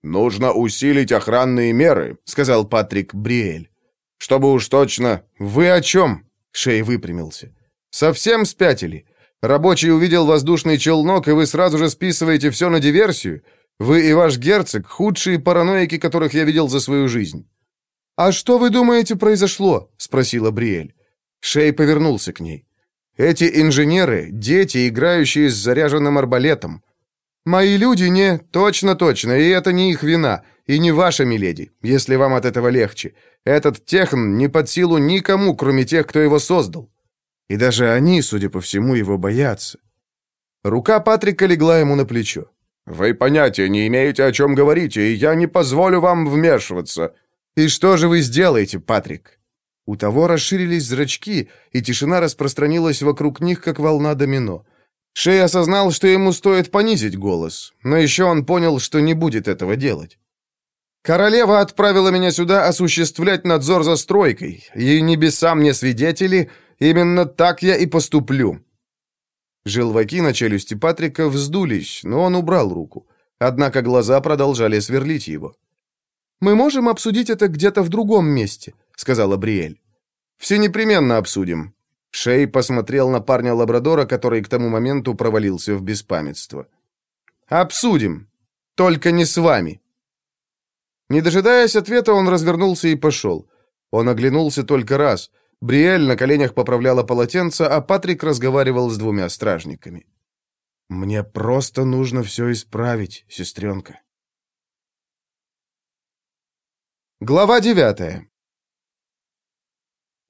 «Нужно усилить охранные меры», — сказал Патрик Бриэль. «Чтобы уж точно...» «Вы о чем?» — Шей выпрямился. «Совсем спятили? Рабочий увидел воздушный челнок, и вы сразу же списываете все на диверсию? Вы и ваш герцог — худшие параноики, которых я видел за свою жизнь». «А что вы думаете произошло?» — спросила Бриэль. Шей повернулся к ней. «Эти инженеры — дети, играющие с заряженным арбалетом. Мои люди не... Точно-точно, и это не их вина, и не ваша, миледи, если вам от этого легче. Этот техн не под силу никому, кроме тех, кто его создал. И даже они, судя по всему, его боятся». Рука Патрика легла ему на плечо. «Вы понятия не имеете, о чем говорите, и я не позволю вам вмешиваться». «И что же вы сделаете, Патрик?» У того расширились зрачки, и тишина распространилась вокруг них, как волна домино. Шей осознал, что ему стоит понизить голос, но еще он понял, что не будет этого делать. «Королева отправила меня сюда осуществлять надзор за стройкой, и небеса мне свидетели, именно так я и поступлю». Желваки на челюсти Патрика вздулись, но он убрал руку. Однако глаза продолжали сверлить его. «Мы можем обсудить это где-то в другом месте», — сказала Бриэль. «Все непременно обсудим». Шей посмотрел на парня-лабрадора, который к тому моменту провалился в беспамятство. «Обсудим. Только не с вами». Не дожидаясь ответа, он развернулся и пошел. Он оглянулся только раз. Бриэль на коленях поправляла полотенце, а Патрик разговаривал с двумя стражниками. «Мне просто нужно все исправить, сестренка». Глава девятая.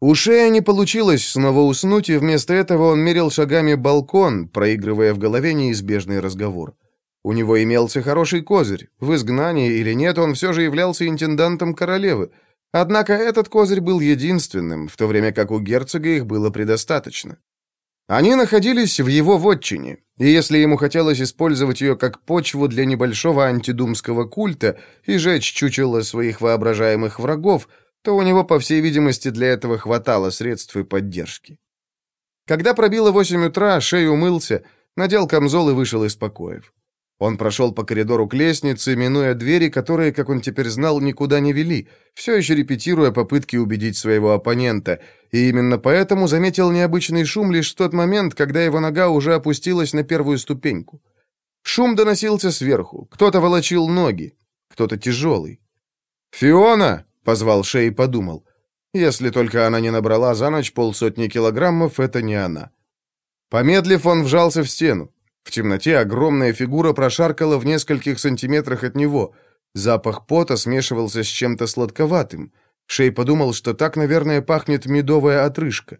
У Шея не получилось снова уснуть, и вместо этого он мерил шагами балкон, проигрывая в голове неизбежный разговор. У него имелся хороший козырь. В изгнании или нет, он все же являлся интендантом королевы. Однако этот козырь был единственным, в то время как у герцога их было предостаточно. Они находились в его вотчине, и если ему хотелось использовать ее как почву для небольшого антидумского культа и жечь чучело своих воображаемых врагов, то у него, по всей видимости, для этого хватало средств и поддержки. Когда пробило восемь утра, Шей умылся, надел камзол и вышел из покоев. Он прошел по коридору к лестнице, минуя двери, которые, как он теперь знал, никуда не вели, все еще репетируя попытки убедить своего оппонента, и именно поэтому заметил необычный шум лишь в тот момент, когда его нога уже опустилась на первую ступеньку. Шум доносился сверху, кто-то волочил ноги, кто-то тяжелый. «Фиона!» — позвал Шей и подумал. «Если только она не набрала за ночь полсотни килограммов, это не она». Помедлив, он вжался в стену. В темноте огромная фигура прошаркала в нескольких сантиметрах от него. Запах пота смешивался с чем-то сладковатым. Шей подумал, что так, наверное, пахнет медовая отрыжка.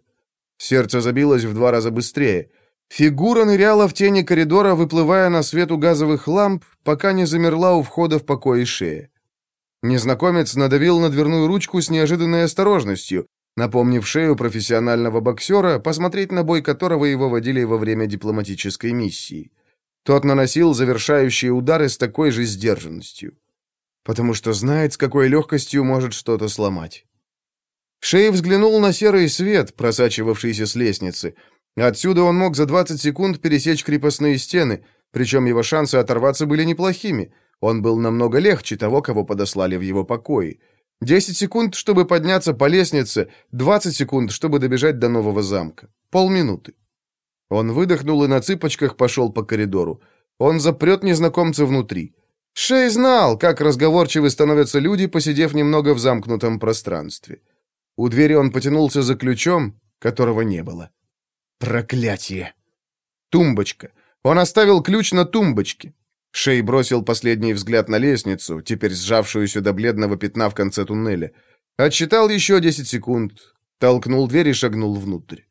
Сердце забилось в два раза быстрее. Фигура ныряла в тени коридора, выплывая на свет у газовых ламп, пока не замерла у входа в покой Шея. Незнакомец надавил на дверную ручку с неожиданной осторожностью, напомнив шею профессионального боксера, посмотреть на бой которого его водили во время дипломатической миссии. Тот наносил завершающие удары с такой же сдержанностью. Потому что знает, с какой легкостью может что-то сломать. Шей взглянул на серый свет, просачивавшийся с лестницы. Отсюда он мог за 20 секунд пересечь крепостные стены, причем его шансы оторваться были неплохими. Он был намного легче того, кого подослали в его покои. Десять секунд, чтобы подняться по лестнице, двадцать секунд, чтобы добежать до нового замка. Полминуты. Он выдохнул и на цыпочках пошел по коридору. Он запрет незнакомца внутри. Шей знал, как разговорчивы становятся люди, посидев немного в замкнутом пространстве. У двери он потянулся за ключом, которого не было. Проклятие! Тумбочка. Он оставил ключ на тумбочке. Шей бросил последний взгляд на лестницу, теперь сжавшуюся до бледного пятна в конце туннеля. Отсчитал еще десять секунд, толкнул дверь и шагнул внутрь.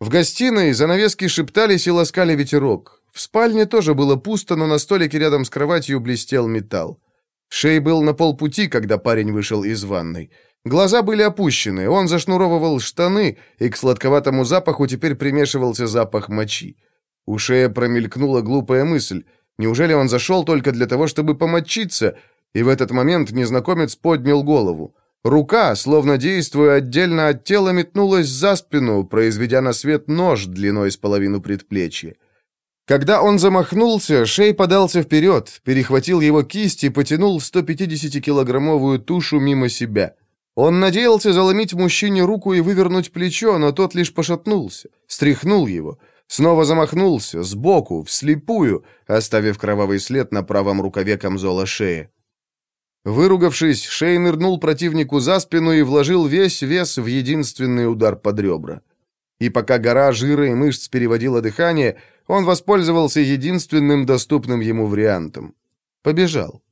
В гостиной занавески шептались и ласкали ветерок. В спальне тоже было пусто, но на столике рядом с кроватью блестел металл. Шей был на полпути, когда парень вышел из ванной. Глаза были опущены, он зашнуровывал штаны, и к сладковатому запаху теперь примешивался запах мочи. У Шея промелькнула глупая мысль. Неужели он зашел только для того, чтобы помочиться? И в этот момент незнакомец поднял голову. Рука, словно действуя отдельно от тела, метнулась за спину, произведя на свет нож длиной с половину предплечья. Когда он замахнулся, Шей подался вперед, перехватил его кисть и потянул 150-килограммовую тушу мимо себя. Он надеялся заломить мужчине руку и вывернуть плечо, но тот лишь пошатнулся, стряхнул его, снова замахнулся, сбоку, вслепую, оставив кровавый след на правом рукаве камзола шеи. Выругавшись, Шей нырнул противнику за спину и вложил весь вес в единственный удар под ребра. И пока гора жира и мышц переводила дыхание, он воспользовался единственным доступным ему вариантом. Побежал.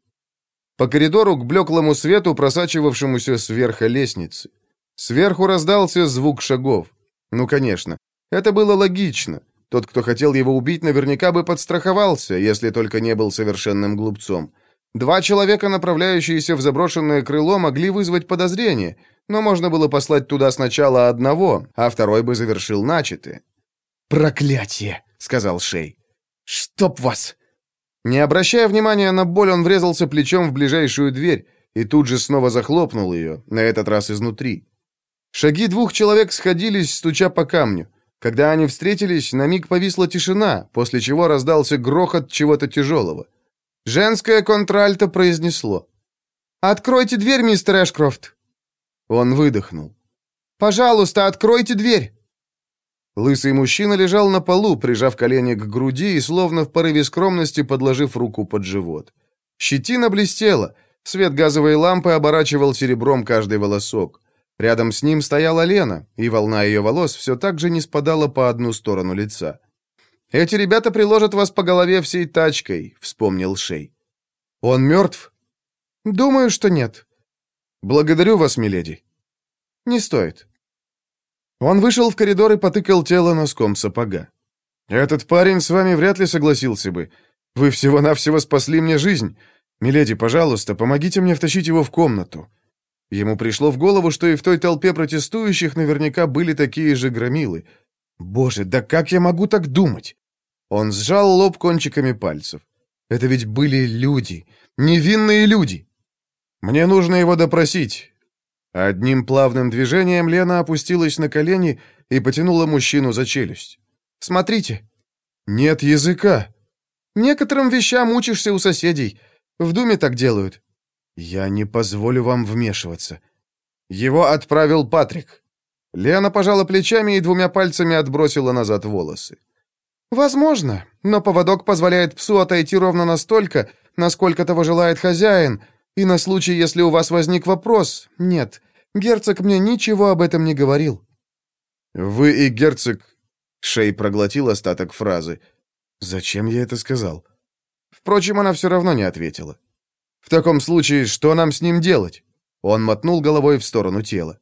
По коридору к блеклому свету, просачивавшемуся сверху лестницы. Сверху раздался звук шагов. Ну, конечно. Это было логично. Тот, кто хотел его убить, наверняка бы подстраховался, если только не был совершенным глупцом. Два человека, направляющиеся в заброшенное крыло, могли вызвать подозрение, но можно было послать туда сначала одного, а второй бы завершил начатое. «Проклятие!» — сказал Шей. «Чтоб вас!» Не обращая внимания на боль, он врезался плечом в ближайшую дверь и тут же снова захлопнул ее, на этот раз изнутри. Шаги двух человек сходились, стуча по камню. Когда они встретились, на миг повисла тишина, после чего раздался грохот чего-то тяжелого. Женское контральто произнесло. «Откройте дверь, мистер Эшкрофт!» Он выдохнул. «Пожалуйста, откройте дверь!» Лысый мужчина лежал на полу, прижав колени к груди и, словно в порыве скромности, подложив руку под живот. Щетина блестела, свет газовой лампы оборачивал серебром каждый волосок. Рядом с ним стояла Лена, и волна ее волос все так же не спадала по одну сторону лица. «Эти ребята приложат вас по голове всей тачкой», — вспомнил Шей. «Он мертв?» «Думаю, что нет». «Благодарю вас, миледи». «Не стоит». Он вышел в коридор и потыкал тело носком сапога. «Этот парень с вами вряд ли согласился бы. Вы всего-навсего спасли мне жизнь. Миледи, пожалуйста, помогите мне втащить его в комнату». Ему пришло в голову, что и в той толпе протестующих наверняка были такие же громилы. «Боже, да как я могу так думать?» Он сжал лоб кончиками пальцев. Это ведь были люди, невинные люди. Мне нужно его допросить. Одним плавным движением Лена опустилась на колени и потянула мужчину за челюсть. Смотрите. Нет языка. Некоторым вещам учишься у соседей. В думе так делают. Я не позволю вам вмешиваться. Его отправил Патрик. Лена пожала плечами и двумя пальцами отбросила назад волосы. «Возможно, но поводок позволяет псу отойти ровно настолько, насколько того желает хозяин, и на случай, если у вас возник вопрос, нет, герцог мне ничего об этом не говорил». «Вы и герцог...» Шей проглотил остаток фразы. «Зачем я это сказал?» Впрочем, она все равно не ответила. «В таком случае, что нам с ним делать?» Он мотнул головой в сторону тела.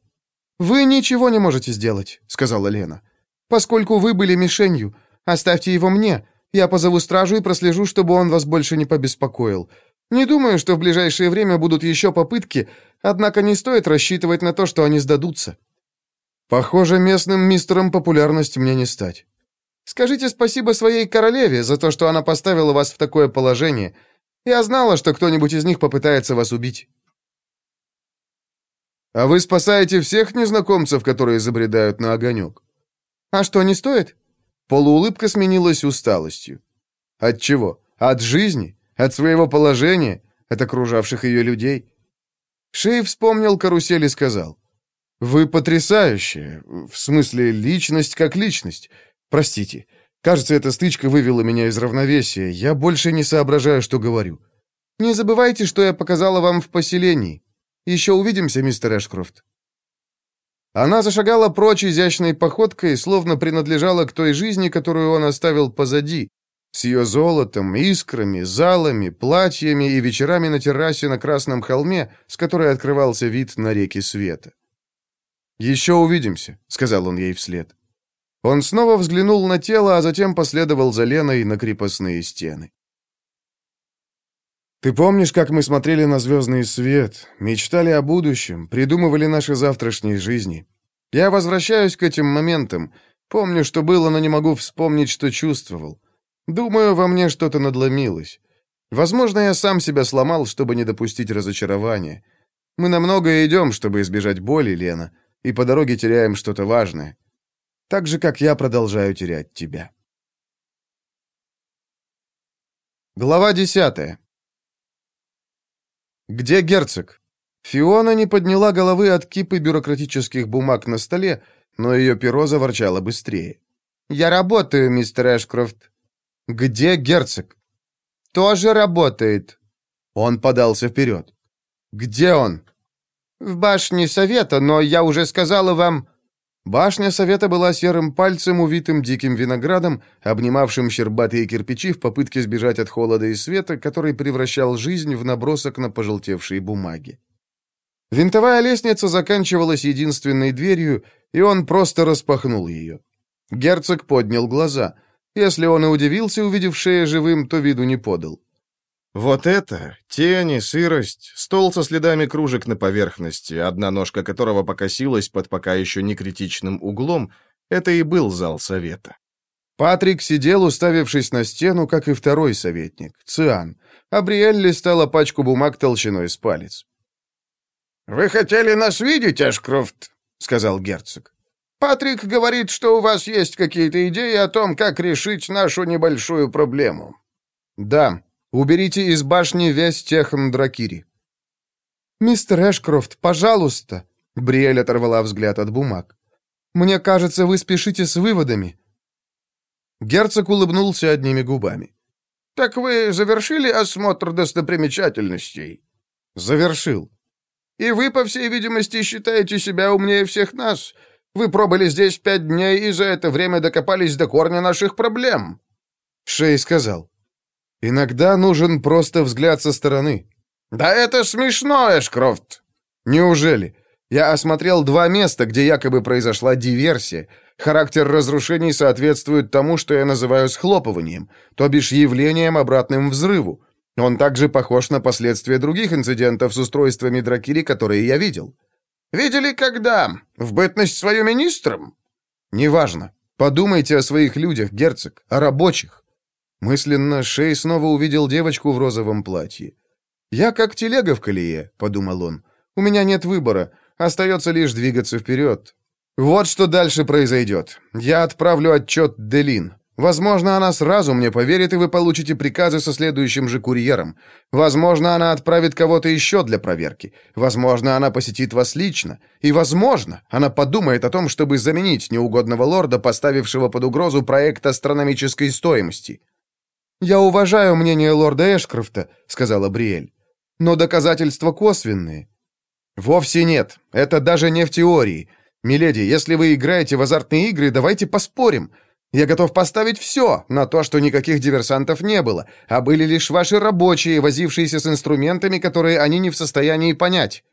«Вы ничего не можете сделать», — сказала Лена. «Поскольку вы были мишенью, Оставьте его мне. Я позову стражу и прослежу, чтобы он вас больше не побеспокоил. Не думаю, что в ближайшее время будут еще попытки, однако не стоит рассчитывать на то, что они сдадутся. Похоже, местным мистером популярность мне не стать. Скажите спасибо своей королеве за то, что она поставила вас в такое положение. Я знала, что кто-нибудь из них попытается вас убить. А вы спасаете всех незнакомцев, которые забредают на огонек? А что, не стоит? Полуулыбка сменилась усталостью. От чего? От жизни? От своего положения? От окружавших ее людей? Шей вспомнил карусель и сказал. «Вы потрясающая. В смысле, личность как личность. Простите. Кажется, эта стычка вывела меня из равновесия. Я больше не соображаю, что говорю. Не забывайте, что я показала вам в поселении. Еще увидимся, мистер Эшкрофт». Она зашагала прочь изящной походкой, словно принадлежала к той жизни, которую он оставил позади, с ее золотом, искрами, залами, платьями и вечерами на террасе на Красном холме, с которой открывался вид на реки света. «Еще увидимся», — сказал он ей вслед. Он снова взглянул на тело, а затем последовал за Леной на крепостные стены. «Ты помнишь, как мы смотрели на звездный свет, мечтали о будущем, придумывали наши завтрашние жизни? Я возвращаюсь к этим моментам, помню, что было, но не могу вспомнить, что чувствовал. Думаю, во мне что-то надломилось. Возможно, я сам себя сломал, чтобы не допустить разочарования. Мы намного идем, чтобы избежать боли, Лена, и по дороге теряем что-то важное. Так же, как я продолжаю терять тебя. Глава десятая. «Где герцог?» Фиона не подняла головы от кипы бюрократических бумаг на столе, но ее перо заворчало быстрее. «Я работаю, мистер Эшкрофт». «Где герцог?» «Тоже работает». Он подался вперед. «Где он?» «В башне совета, но я уже сказала вам...» Башня совета была серым пальцем, увитым диким виноградом, обнимавшим щербатые кирпичи в попытке сбежать от холода и света, который превращал жизнь в набросок на пожелтевшей бумаге. Винтовая лестница заканчивалась единственной дверью, и он просто распахнул ее. Герцог поднял глаза. Если он и удивился, увидев шея живым, то виду не подал. Вот это, тени, сырость, стол со следами кружек на поверхности, одна ножка которого покосилась под пока еще не критичным углом, это и был зал совета. Патрик сидел, уставившись на стену, как и второй советник, Циан, а Бриэль листала пачку бумаг толщиной с палец. «Вы хотели нас видеть, Эшкрофт?» — сказал герцог. «Патрик говорит, что у вас есть какие-то идеи о том, как решить нашу небольшую проблему». «Да», Уберите из башни весь техн-дракири». «Мистер Эшкрофт, пожалуйста!» Бриэль оторвала взгляд от бумаг. «Мне кажется, вы спешите с выводами». Герцог улыбнулся одними губами. «Так вы завершили осмотр достопримечательностей?» «Завершил». «И вы, по всей видимости, считаете себя умнее всех нас. Вы пробыли здесь пять дней и за это время докопались до корня наших проблем». Шей сказал. Иногда нужен просто взгляд со стороны. Да это смешно, Эшкрофт. Неужели? Я осмотрел два места, где якобы произошла диверсия. Характер разрушений соответствует тому, что я называю схлопыванием, то бишь явлением обратным взрыву. Он также похож на последствия других инцидентов с устройствами Дракири, которые я видел. Видели когда? В бытность свою министром? Неважно. Подумайте о своих людях, герцог, о рабочих. Мысленно Шей снова увидел девочку в розовом платье. «Я как телега в колее», — подумал он. «У меня нет выбора. Остается лишь двигаться вперед. Вот что дальше произойдет. Я отправлю отчет Делин. Возможно, она сразу мне поверит, и вы получите приказы со следующим же курьером. Возможно, она отправит кого-то еще для проверки. Возможно, она посетит вас лично. И, возможно, она подумает о том, чтобы заменить неугодного лорда, поставившего под угрозу проект астрономической стоимости. «Я уважаю мнение лорда Эшкрофта», — сказала Бриэль. «Но доказательства косвенные». «Вовсе нет. Это даже не в теории. Миледи, если вы играете в азартные игры, давайте поспорим. Я готов поставить все на то, что никаких диверсантов не было, а были лишь ваши рабочие, возившиеся с инструментами, которые они не в состоянии понять».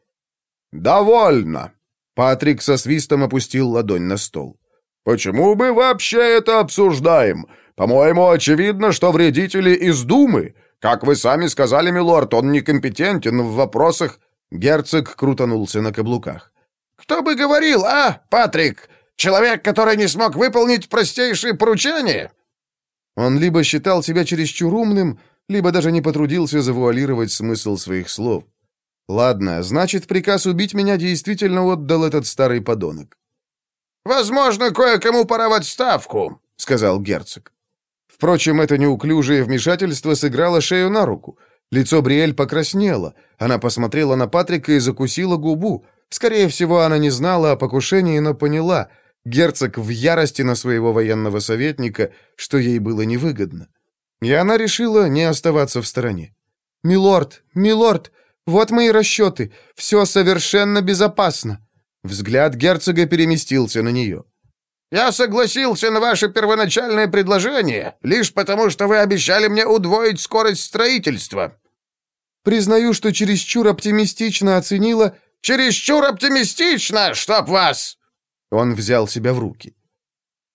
«Довольно!» Патрик со свистом опустил ладонь на стол. «Почему мы вообще это обсуждаем? По-моему, очевидно, что вредители из Думы. Как вы сами сказали, милорд, он некомпетентен в вопросах...» Герцог крутанулся на каблуках. «Кто бы говорил, а, Патрик? Человек, который не смог выполнить простейшие поручения?» Он либо считал себя чересчур умным, либо даже не потрудился завуалировать смысл своих слов. «Ладно, значит, приказ убить меня действительно отдал этот старый подонок». «Возможно, кое-кому пора в отставку», — сказал герцог. Впрочем, это неуклюжее вмешательство сыграло шею на руку. Лицо Бриэль покраснело. Она посмотрела на Патрика и закусила губу. Скорее всего, она не знала о покушении, но поняла. Герцог в ярости на своего военного советника, что ей было невыгодно. И она решила не оставаться в стороне. «Милорд, милорд, вот мои расчеты. Все совершенно безопасно». Взгляд герцога переместился на нее. Я согласился на ваше первоначальное предложение, лишь потому, что вы обещали мне удвоить скорость строительства». «Признаю, что чересчур оптимистично оценила...» «Чересчур оптимистично, чтоб вас!» Он взял себя в руки.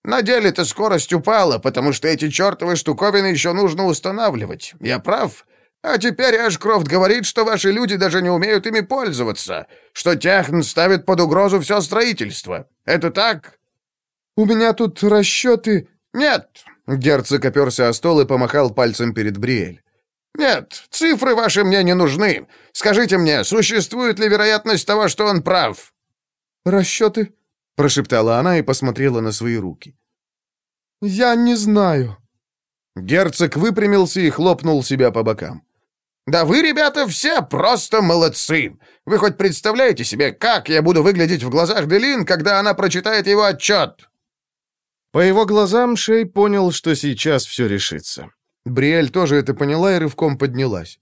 На деле-то скорость упала, потому что эти чертовы штуковины еще нужно устанавливать. Я прав? А теперь Эшкрофт говорит, что ваши люди даже не умеют ими пользоваться, что Техн ставит под угрозу все строительство. Это так?» «У меня тут расчеты...» «Нет!» — герцог оперся о стол и помахал пальцем перед Бриэль. «Нет, цифры ваши мне не нужны. Скажите мне, существует ли вероятность того, что он прав?» «Расчеты?» — прошептала она и посмотрела на свои руки. «Я не знаю». Герцог выпрямился и хлопнул себя по бокам. «Да вы, ребята, все просто молодцы! Вы хоть представляете себе, как я буду выглядеть в глазах Делин, когда она прочитает его отчет?» По его глазам Шей понял, что сейчас все решится. Бриэль тоже это поняла и рывком поднялась.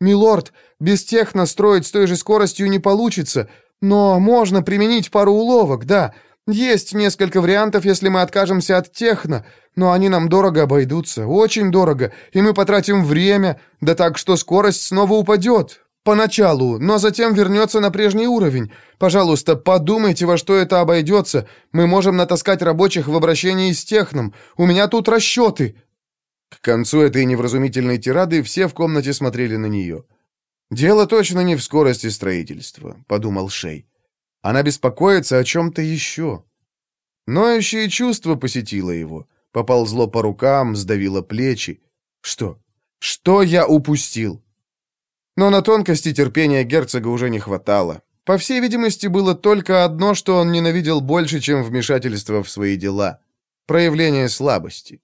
«Милорд, без тех настроить с той же скоростью не получится, но можно применить пару уловок, да. Есть несколько вариантов, если мы откажемся от техно, но они нам дорого обойдутся, очень дорого, и мы потратим время, да так, что скорость снова упадет. Поначалу, но затем вернется на прежний уровень. Пожалуйста, подумайте, во что это обойдется. Мы можем натаскать рабочих в обращении с техном. У меня тут расчеты». К концу этой невразумительной тирады все в комнате смотрели на нее. «Дело точно не в скорости строительства», — подумал Шей. «Она беспокоится о чем-то еще». Ноющее чувство посетило его. Поползло по рукам, сдавило плечи. «Что? Что я упустил?» Но на тонкости терпения герцога уже не хватало. По всей видимости, было только одно, что он ненавидел больше, чем вмешательство в свои дела. Проявление слабости.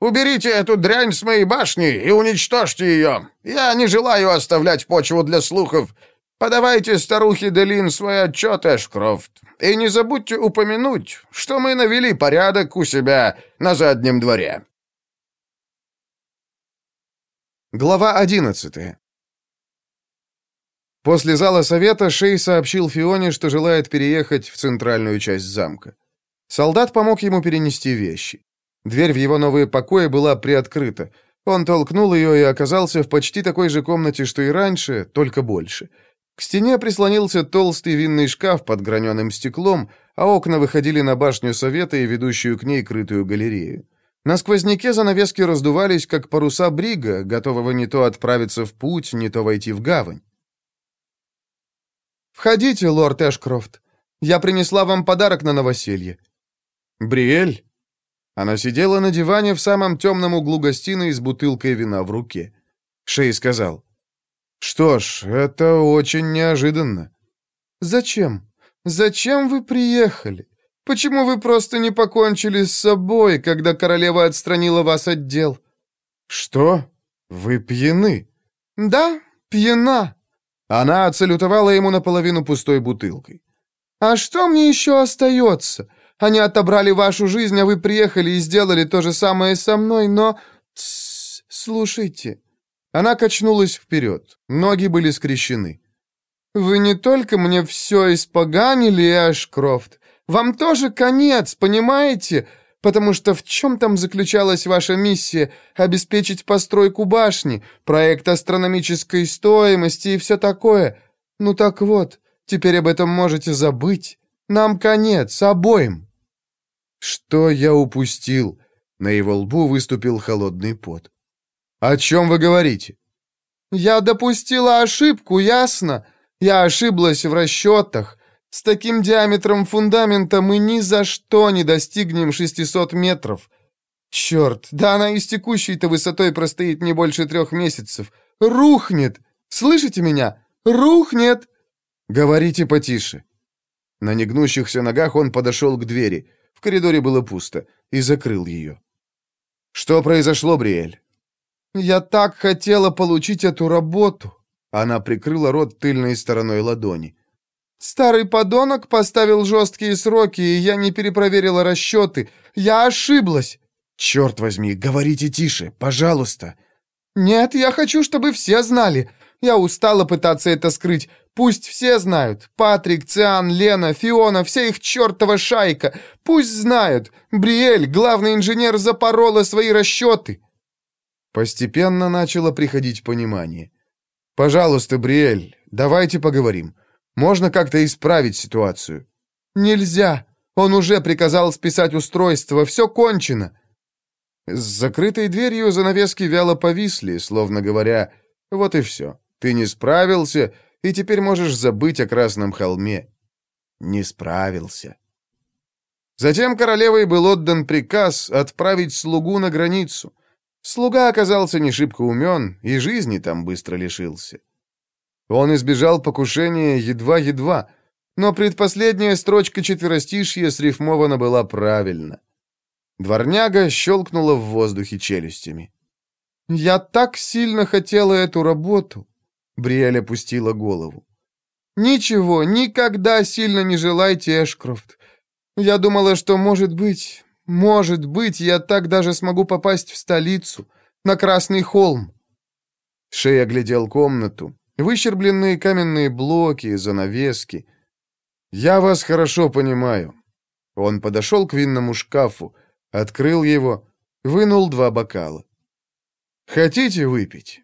«Уберите эту дрянь с моей башни и уничтожьте ее! Я не желаю оставлять почву для слухов. Подавайте старухе Делин свой отчет, Эшкрофт, и не забудьте упомянуть, что мы навели порядок у себя на заднем дворе». Глава одиннадцатая После зала совета Шей сообщил Фионе, что желает переехать в центральную часть замка. Солдат помог ему перенести вещи. Дверь в его новые покои была приоткрыта. Он толкнул ее и оказался в почти такой же комнате, что и раньше, только больше. К стене прислонился толстый винный шкаф под граненым стеклом, а окна выходили на башню совета и ведущую к ней крытую галерею. На сквозняке занавески раздувались, как паруса брига, готового не то отправиться в путь, не то войти в гавань. «Входите, лорд Эшкрофт. Я принесла вам подарок на новоселье». «Бриэль?» Она сидела на диване в самом темном углу гостиной с бутылкой вина в руке. Шей сказал. «Что ж, это очень неожиданно». «Зачем? Зачем вы приехали? Почему вы просто не покончили с собой, когда королева отстранила вас от дел?» «Что? Вы пьяны?» «Да, пьяна». Она отсалютовала ему наполовину пустой бутылкой. «А что мне еще остается? Они отобрали вашу жизнь, а вы приехали и сделали то же самое со мной, но... Слушайте». Она качнулась вперед. Ноги были скрещены. «Вы не только мне все испоганили, Эшкрофт. Вам тоже конец, понимаете? Потому что в чем там заключалась ваша миссия? Обеспечить постройку башни, проект астрономической стоимости и все такое. Ну так вот, теперь об этом можете забыть. Нам конец, обоим». «Что я упустил?» На его лбу выступил холодный пот. «О чем вы говорите?» «Я допустила ошибку, ясно? Я ошиблась в расчетах. С таким диаметром фундамента мы ни за что не достигнем 600 метров. Черт, да она и с текущей-то высотой простоит не больше трех месяцев. Рухнет! Слышите меня? Рухнет!» «Говорите потише». На негнущихся ногах он подошел к двери. В коридоре было пусто. И закрыл ее. «Что произошло, Бриэль?» «Я так хотела получить эту работу!» Она прикрыла рот тыльной стороной ладони. «Старый подонок поставил жесткие сроки, и я не перепроверила расчеты. Я ошиблась!» «Черт возьми, говорите тише, пожалуйста!» «Нет, я хочу, чтобы все знали. Я устала пытаться это скрыть. Пусть все знают. Патрик, Циан, Лена, Фиона, вся их чертова шайка. Пусть знают. Бриэль, главный инженер, запорола свои расчеты. Постепенно начало приходить понимание. «Пожалуйста, Бриэль, давайте поговорим. Можно как-то исправить ситуацию». «Нельзя. Он уже приказал списать устройство, все кончено!» С закрытой дверью занавески вяло повисли, словно говоря, «Вот и все, ты не справился, и теперь можешь забыть о Красном холме». Не справился. Затем королевой был отдан приказ отправить слугу на границу. Слуга оказался не шибко умен, и жизни там быстро лишился. Он избежал покушения едва-едва, но предпоследняя строчка четверостишья срифмована была правильно. Дворняга щелкнула в воздухе челюстями. «Я так сильно хотела эту работу!» Бриэль опустила голову. «Ничего, никогда сильно не желайте, Эшкрофт. Я думала, что, может быть, может быть, я так даже смогу попасть в столицу, на Красный холм». Шей оглядел комнату. Выщербленные каменные блоки, занавески. «Я вас хорошо понимаю». Он подошел к винному шкафу, открыл его, вынул два бокала. «Хотите выпить?»